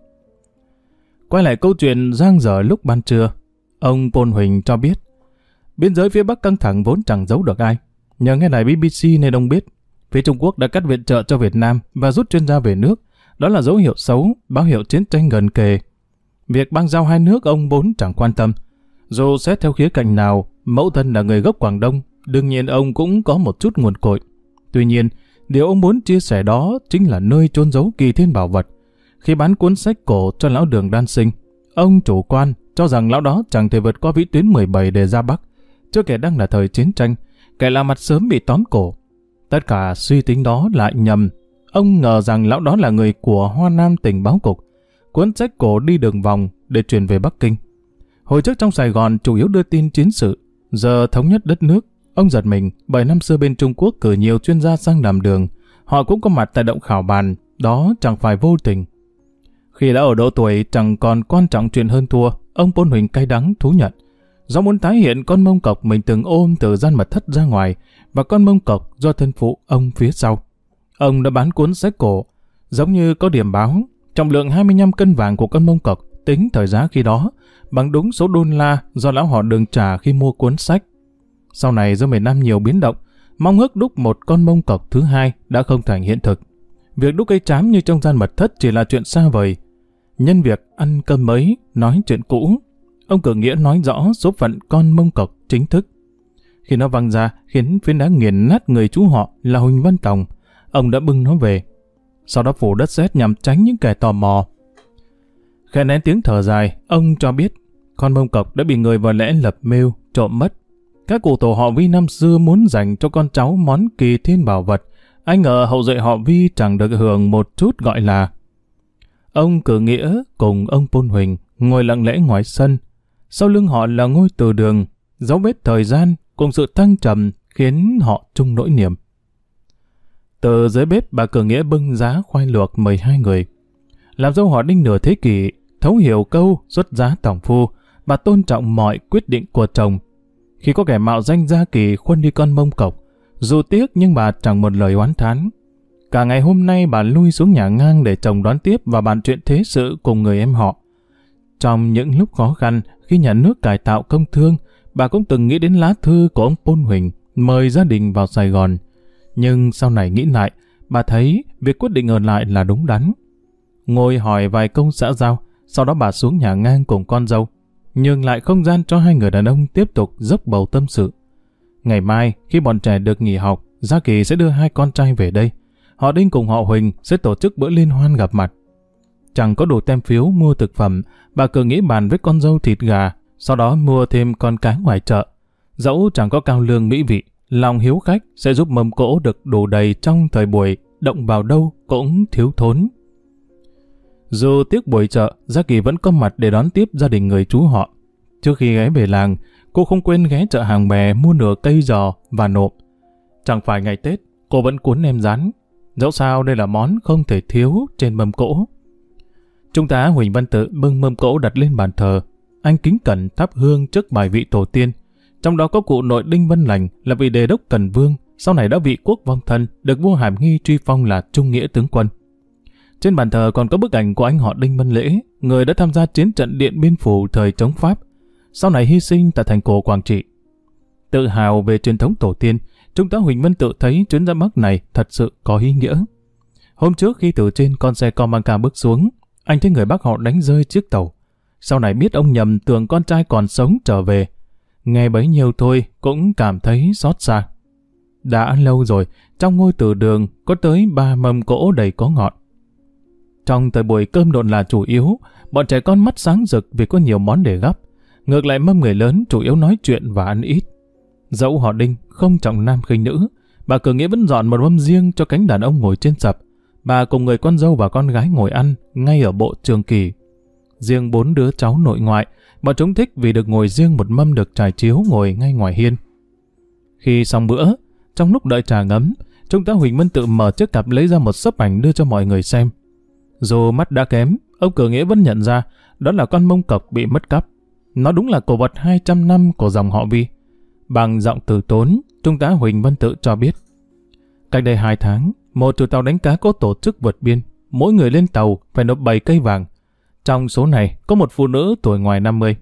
Quay lại câu chuyện giang dở lúc ban trưa, ông Pôn Huỳnh cho biết, biên giới phía Bắc căng thẳng vốn chẳng giấu được ai. Nhờ nghe đài BBC nên ông biết, phía Trung Quốc đã cắt viện trợ cho Việt Nam và rút chuyên gia về nước. Đó là dấu hiệu xấu, báo hiệu chiến tranh gần kề. Việc băng giao hai nước ông vốn chẳng quan tâm. Dù xét theo khía cạnh nào, mẫu thân là người gốc Quảng Đông, đương nhiên ông cũng có một chút nguồn cội. Tuy nhiên, Điều ông muốn chia sẻ đó chính là nơi chôn giấu kỳ thiên bảo vật. Khi bán cuốn sách cổ cho lão đường đan sinh, ông chủ quan cho rằng lão đó chẳng thể vượt qua vĩ tuyến 17 để ra Bắc. Chưa kể đang là thời chiến tranh, kẻ là mặt sớm bị tóm cổ. Tất cả suy tính đó lại nhầm. Ông ngờ rằng lão đó là người của Hoa Nam tình báo cục. Cuốn sách cổ đi đường vòng để chuyển về Bắc Kinh. Hồi trước trong Sài Gòn chủ yếu đưa tin chiến sự, giờ thống nhất đất nước, Ông giật mình, 7 năm xưa bên Trung Quốc cử nhiều chuyên gia sang làm đường, họ cũng có mặt tại động khảo bàn, đó chẳng phải vô tình. Khi đã ở độ tuổi chẳng còn quan trọng chuyện hơn thua, ông Pôn Huỳnh cay đắng thú nhận. Do muốn tái hiện con mông cọc mình từng ôm từ gian mật thất ra ngoài, và con mông cọc do thân phụ ông phía sau. Ông đã bán cuốn sách cổ, giống như có điểm báo, trọng lượng 25 cân vàng của con mông cọc tính thời giá khi đó, bằng đúng số đô la do lão họ đường trả khi mua cuốn sách. Sau này do miền Nam nhiều biến động, mong ước đúc một con mông cọc thứ hai đã không thành hiện thực. Việc đúc cây chám như trong gian mật thất chỉ là chuyện xa vời. Nhân việc ăn cơm mới, nói chuyện cũ, ông cử Nghĩa nói rõ số phận con mông cọc chính thức. Khi nó văng ra, khiến phiến đá nghiền nát người chú họ là Huỳnh Văn Tòng, ông đã bưng nó về. Sau đó phủ đất sét nhằm tránh những kẻ tò mò. Khẽ nén tiếng thở dài, ông cho biết con mông cọc đã bị người vợ lẽ lập mưu, trộm mất các cụ tổ họ Vi năm xưa muốn dành cho con cháu món kỳ thiên bảo vật, anh ngờ hậu duệ họ Vi chẳng được hưởng một chút gọi là. Ông cử nghĩa cùng ông Pôn Huỳnh ngồi lặng lẽ ngoài sân. Sau lưng họ là ngôi từ đường, dấu vết thời gian cùng sự thăng trầm khiến họ chung nỗi niềm. Từ dưới bếp bà cửa nghĩa bưng giá khoai luộc mời hai người. Làm dâu họ đinh nửa thế kỷ, thấu hiểu câu xuất giá tổng phu bà tôn trọng mọi quyết định của chồng. Khi có kẻ mạo danh gia kỳ khuân đi con mông cọc dù tiếc nhưng bà chẳng một lời oán thán. Cả ngày hôm nay bà lui xuống nhà ngang để chồng đón tiếp và bàn chuyện thế sự cùng người em họ. Trong những lúc khó khăn, khi nhà nước cải tạo công thương, bà cũng từng nghĩ đến lá thư của ông Pôn Huỳnh mời gia đình vào Sài Gòn. Nhưng sau này nghĩ lại, bà thấy việc quyết định ở lại là đúng đắn. Ngồi hỏi vài câu xã giao, sau đó bà xuống nhà ngang cùng con dâu, nhường lại không gian cho hai người đàn ông tiếp tục dốc bầu tâm sự. Ngày mai, khi bọn trẻ được nghỉ học, Gia Kỳ sẽ đưa hai con trai về đây. Họ Đinh cùng họ Huỳnh sẽ tổ chức bữa liên hoan gặp mặt. Chẳng có đủ tem phiếu mua thực phẩm, bà cứ nghĩ bàn với con dâu thịt gà, sau đó mua thêm con cá ngoài chợ. Dẫu chẳng có cao lương mỹ vị, lòng hiếu khách sẽ giúp mâm cỗ được đủ đầy trong thời buổi, động vào đâu cũng thiếu thốn. Dù tiếc buổi chợ, Gia Kỳ vẫn có mặt để đón tiếp gia đình người chú họ. Trước khi ghé về làng, cô không quên ghé chợ hàng bè mua nửa cây giò và nộp. Chẳng phải ngày Tết, cô vẫn cuốn nem rán. Dẫu sao đây là món không thể thiếu trên mâm cỗ. Trung tá Huỳnh Văn Tự bưng mâm cỗ đặt lên bàn thờ. Anh kính cẩn thắp hương trước bài vị tổ tiên. Trong đó có cụ nội Đinh Văn Lành là vị đề đốc Cần Vương, sau này đã vị quốc vong thân, được vua Hàm Nghi truy phong là Trung Nghĩa tướng quân. Trên bàn thờ còn có bức ảnh của anh họ Đinh Văn Lễ, người đã tham gia chiến trận Điện Biên Phủ thời chống Pháp, sau này hy sinh tại thành cổ Quảng Trị. Tự hào về truyền thống tổ tiên, Trung tá Huỳnh Văn tự thấy chuyến ra Bắc này thật sự có ý nghĩa. Hôm trước khi từ trên con xe Comanca bước xuống, anh thấy người bác họ đánh rơi chiếc tàu. Sau này biết ông nhầm tưởng con trai còn sống trở về. Nghe bấy nhiêu thôi cũng cảm thấy xót xa. Đã lâu rồi, trong ngôi tử đường có tới ba mâm cỗ đầy có ngọt. Trong thời buổi cơm độn là chủ yếu, bọn trẻ con mắt sáng rực vì có nhiều món để gấp. Ngược lại mâm người lớn chủ yếu nói chuyện và ăn ít. Dẫu họ đinh không trọng nam khinh nữ, bà cử nghĩa vẫn dọn một mâm riêng cho cánh đàn ông ngồi trên sập. Bà cùng người con dâu và con gái ngồi ăn ngay ở bộ trường kỳ. Riêng bốn đứa cháu nội ngoại, bọn chúng thích vì được ngồi riêng một mâm được trải chiếu ngồi ngay ngoài hiên. Khi xong bữa, trong lúc đợi trà ngấm, Trung tá Huỳnh Mân tự mở chiếc cặp lấy ra một sấp ảnh đưa cho mọi người xem. Dù mắt đã kém, ông Cửa nghĩa vẫn nhận ra đó là con mông cọc bị mất cắp. Nó đúng là cổ vật 200 năm của dòng họ Vi. Bằng giọng từ tốn, Trung tá Huỳnh Văn Tự cho biết. Cách đây 2 tháng, một chủ tàu đánh cá có tổ chức vượt biên. Mỗi người lên tàu phải nộp 7 cây vàng. Trong số này có một phụ nữ tuổi ngoài 50.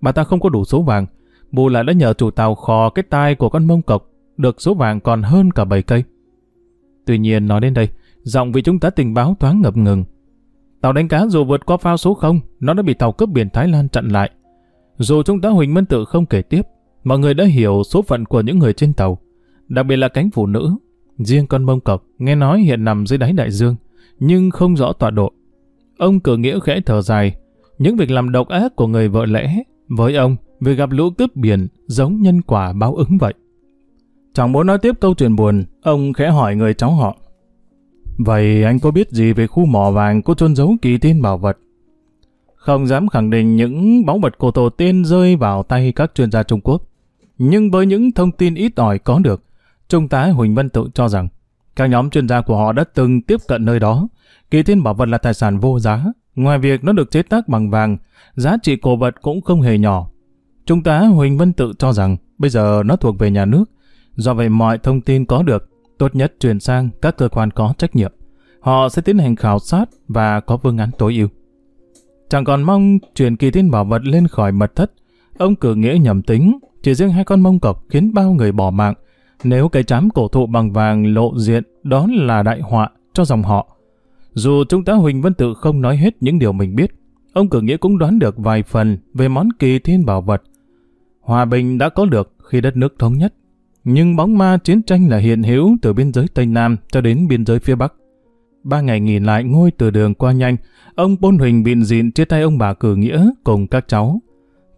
Bà ta không có đủ số vàng. Bù lại đã nhờ chủ tàu khò cái tai của con mông cọc được số vàng còn hơn cả 7 cây. Tuy nhiên nói đến đây, giọng vị chúng ta tình báo thoáng ngập ngừng. Tàu đánh cá dù vượt qua phao số 0, nó đã bị tàu cướp biển Thái Lan chặn lại. Dù chúng ta Huỳnh Mân Tự không kể tiếp, mọi người đã hiểu số phận của những người trên tàu, đặc biệt là cánh phụ nữ. Riêng con mông cọc nghe nói hiện nằm dưới đáy đại dương, nhưng không rõ tọa độ. Ông cử nghĩa khẽ thở dài, những việc làm độc ác của người vợ lẽ, với ông, việc gặp lũ cướp biển giống nhân quả báo ứng vậy. Chẳng muốn nói tiếp câu chuyện buồn, ông khẽ hỏi người cháu họ. Vậy anh có biết gì về khu mỏ vàng có chôn giấu kỳ tiên bảo vật? Không dám khẳng định những báu vật của tổ tiên rơi vào tay các chuyên gia Trung Quốc. Nhưng với những thông tin ít ỏi có được, Trung tá Huỳnh Văn Tự cho rằng các nhóm chuyên gia của họ đã từng tiếp cận nơi đó. Kỳ thiên bảo vật là tài sản vô giá. Ngoài việc nó được chế tác bằng vàng, giá trị cổ vật cũng không hề nhỏ. Trung tá Huỳnh Văn Tự cho rằng bây giờ nó thuộc về nhà nước. Do vậy mọi thông tin có được, tốt nhất truyền sang các cơ quan có trách nhiệm. Họ sẽ tiến hành khảo sát và có phương án tối ưu. Chẳng còn mong truyền kỳ thiên bảo vật lên khỏi mật thất. Ông cử nghĩa nhầm tính, chỉ riêng hai con mông cọc khiến bao người bỏ mạng. Nếu cây chám cổ thụ bằng vàng lộ diện, đó là đại họa cho dòng họ. Dù Trung tá Huỳnh Văn Tự không nói hết những điều mình biết, ông cử nghĩa cũng đoán được vài phần về món kỳ thiên bảo vật. Hòa bình đã có được khi đất nước thống nhất, nhưng bóng ma chiến tranh là hiện hữu từ biên giới Tây Nam cho đến biên giới phía Bắc. Ba ngày nghỉ lại ngôi từ đường qua nhanh, ông Bôn Huỳnh bịn dịn chia tay ông bà cử nghĩa cùng các cháu.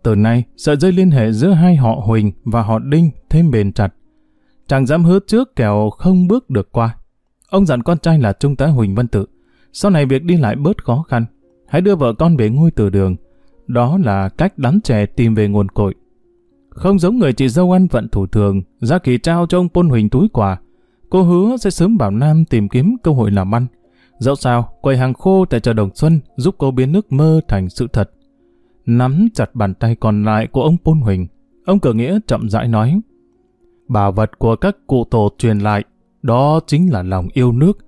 Từ nay, sợi dây liên hệ giữa hai họ Huỳnh và họ Đinh thêm bền chặt. Chàng dám hứa trước kẻo không bước được qua. Ông dặn con trai là Trung tá Huỳnh Văn Tự. Sau này việc đi lại bớt khó khăn. Hãy đưa vợ con về ngôi từ đường. Đó là cách đám trẻ tìm về nguồn cội. Không giống người chị dâu ăn vận thủ thường, ra kỳ trao cho ông Pôn Huỳnh túi quà. Cô hứa sẽ sớm bảo Nam tìm kiếm cơ hội làm ăn. Dẫu sao, quầy hàng khô tại chợ Đồng Xuân giúp cô biến nước mơ thành sự thật. Nắm chặt bàn tay còn lại của ông Pôn Huỳnh, ông cờ nghĩa chậm rãi nói. Bảo vật của các cụ tổ truyền lại, đó chính là lòng yêu nước,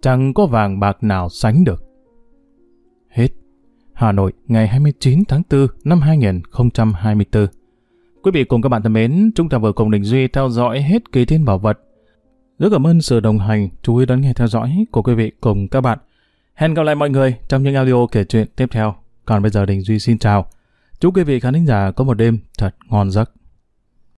chẳng có vàng bạc nào sánh được. Hết. Hà Nội, ngày 29 tháng 4 năm 2024. Quý vị cùng các bạn thân mến, chúng ta vừa cùng Đình Duy theo dõi hết kỳ thiên bảo vật. Rất cảm ơn sự đồng hành, chú ý đón nghe theo dõi của quý vị cùng các bạn. Hẹn gặp lại mọi người trong những audio kể chuyện tiếp theo. Còn bây giờ Đình Duy xin chào. Chúc quý vị khán thính giả có một đêm thật ngon giấc.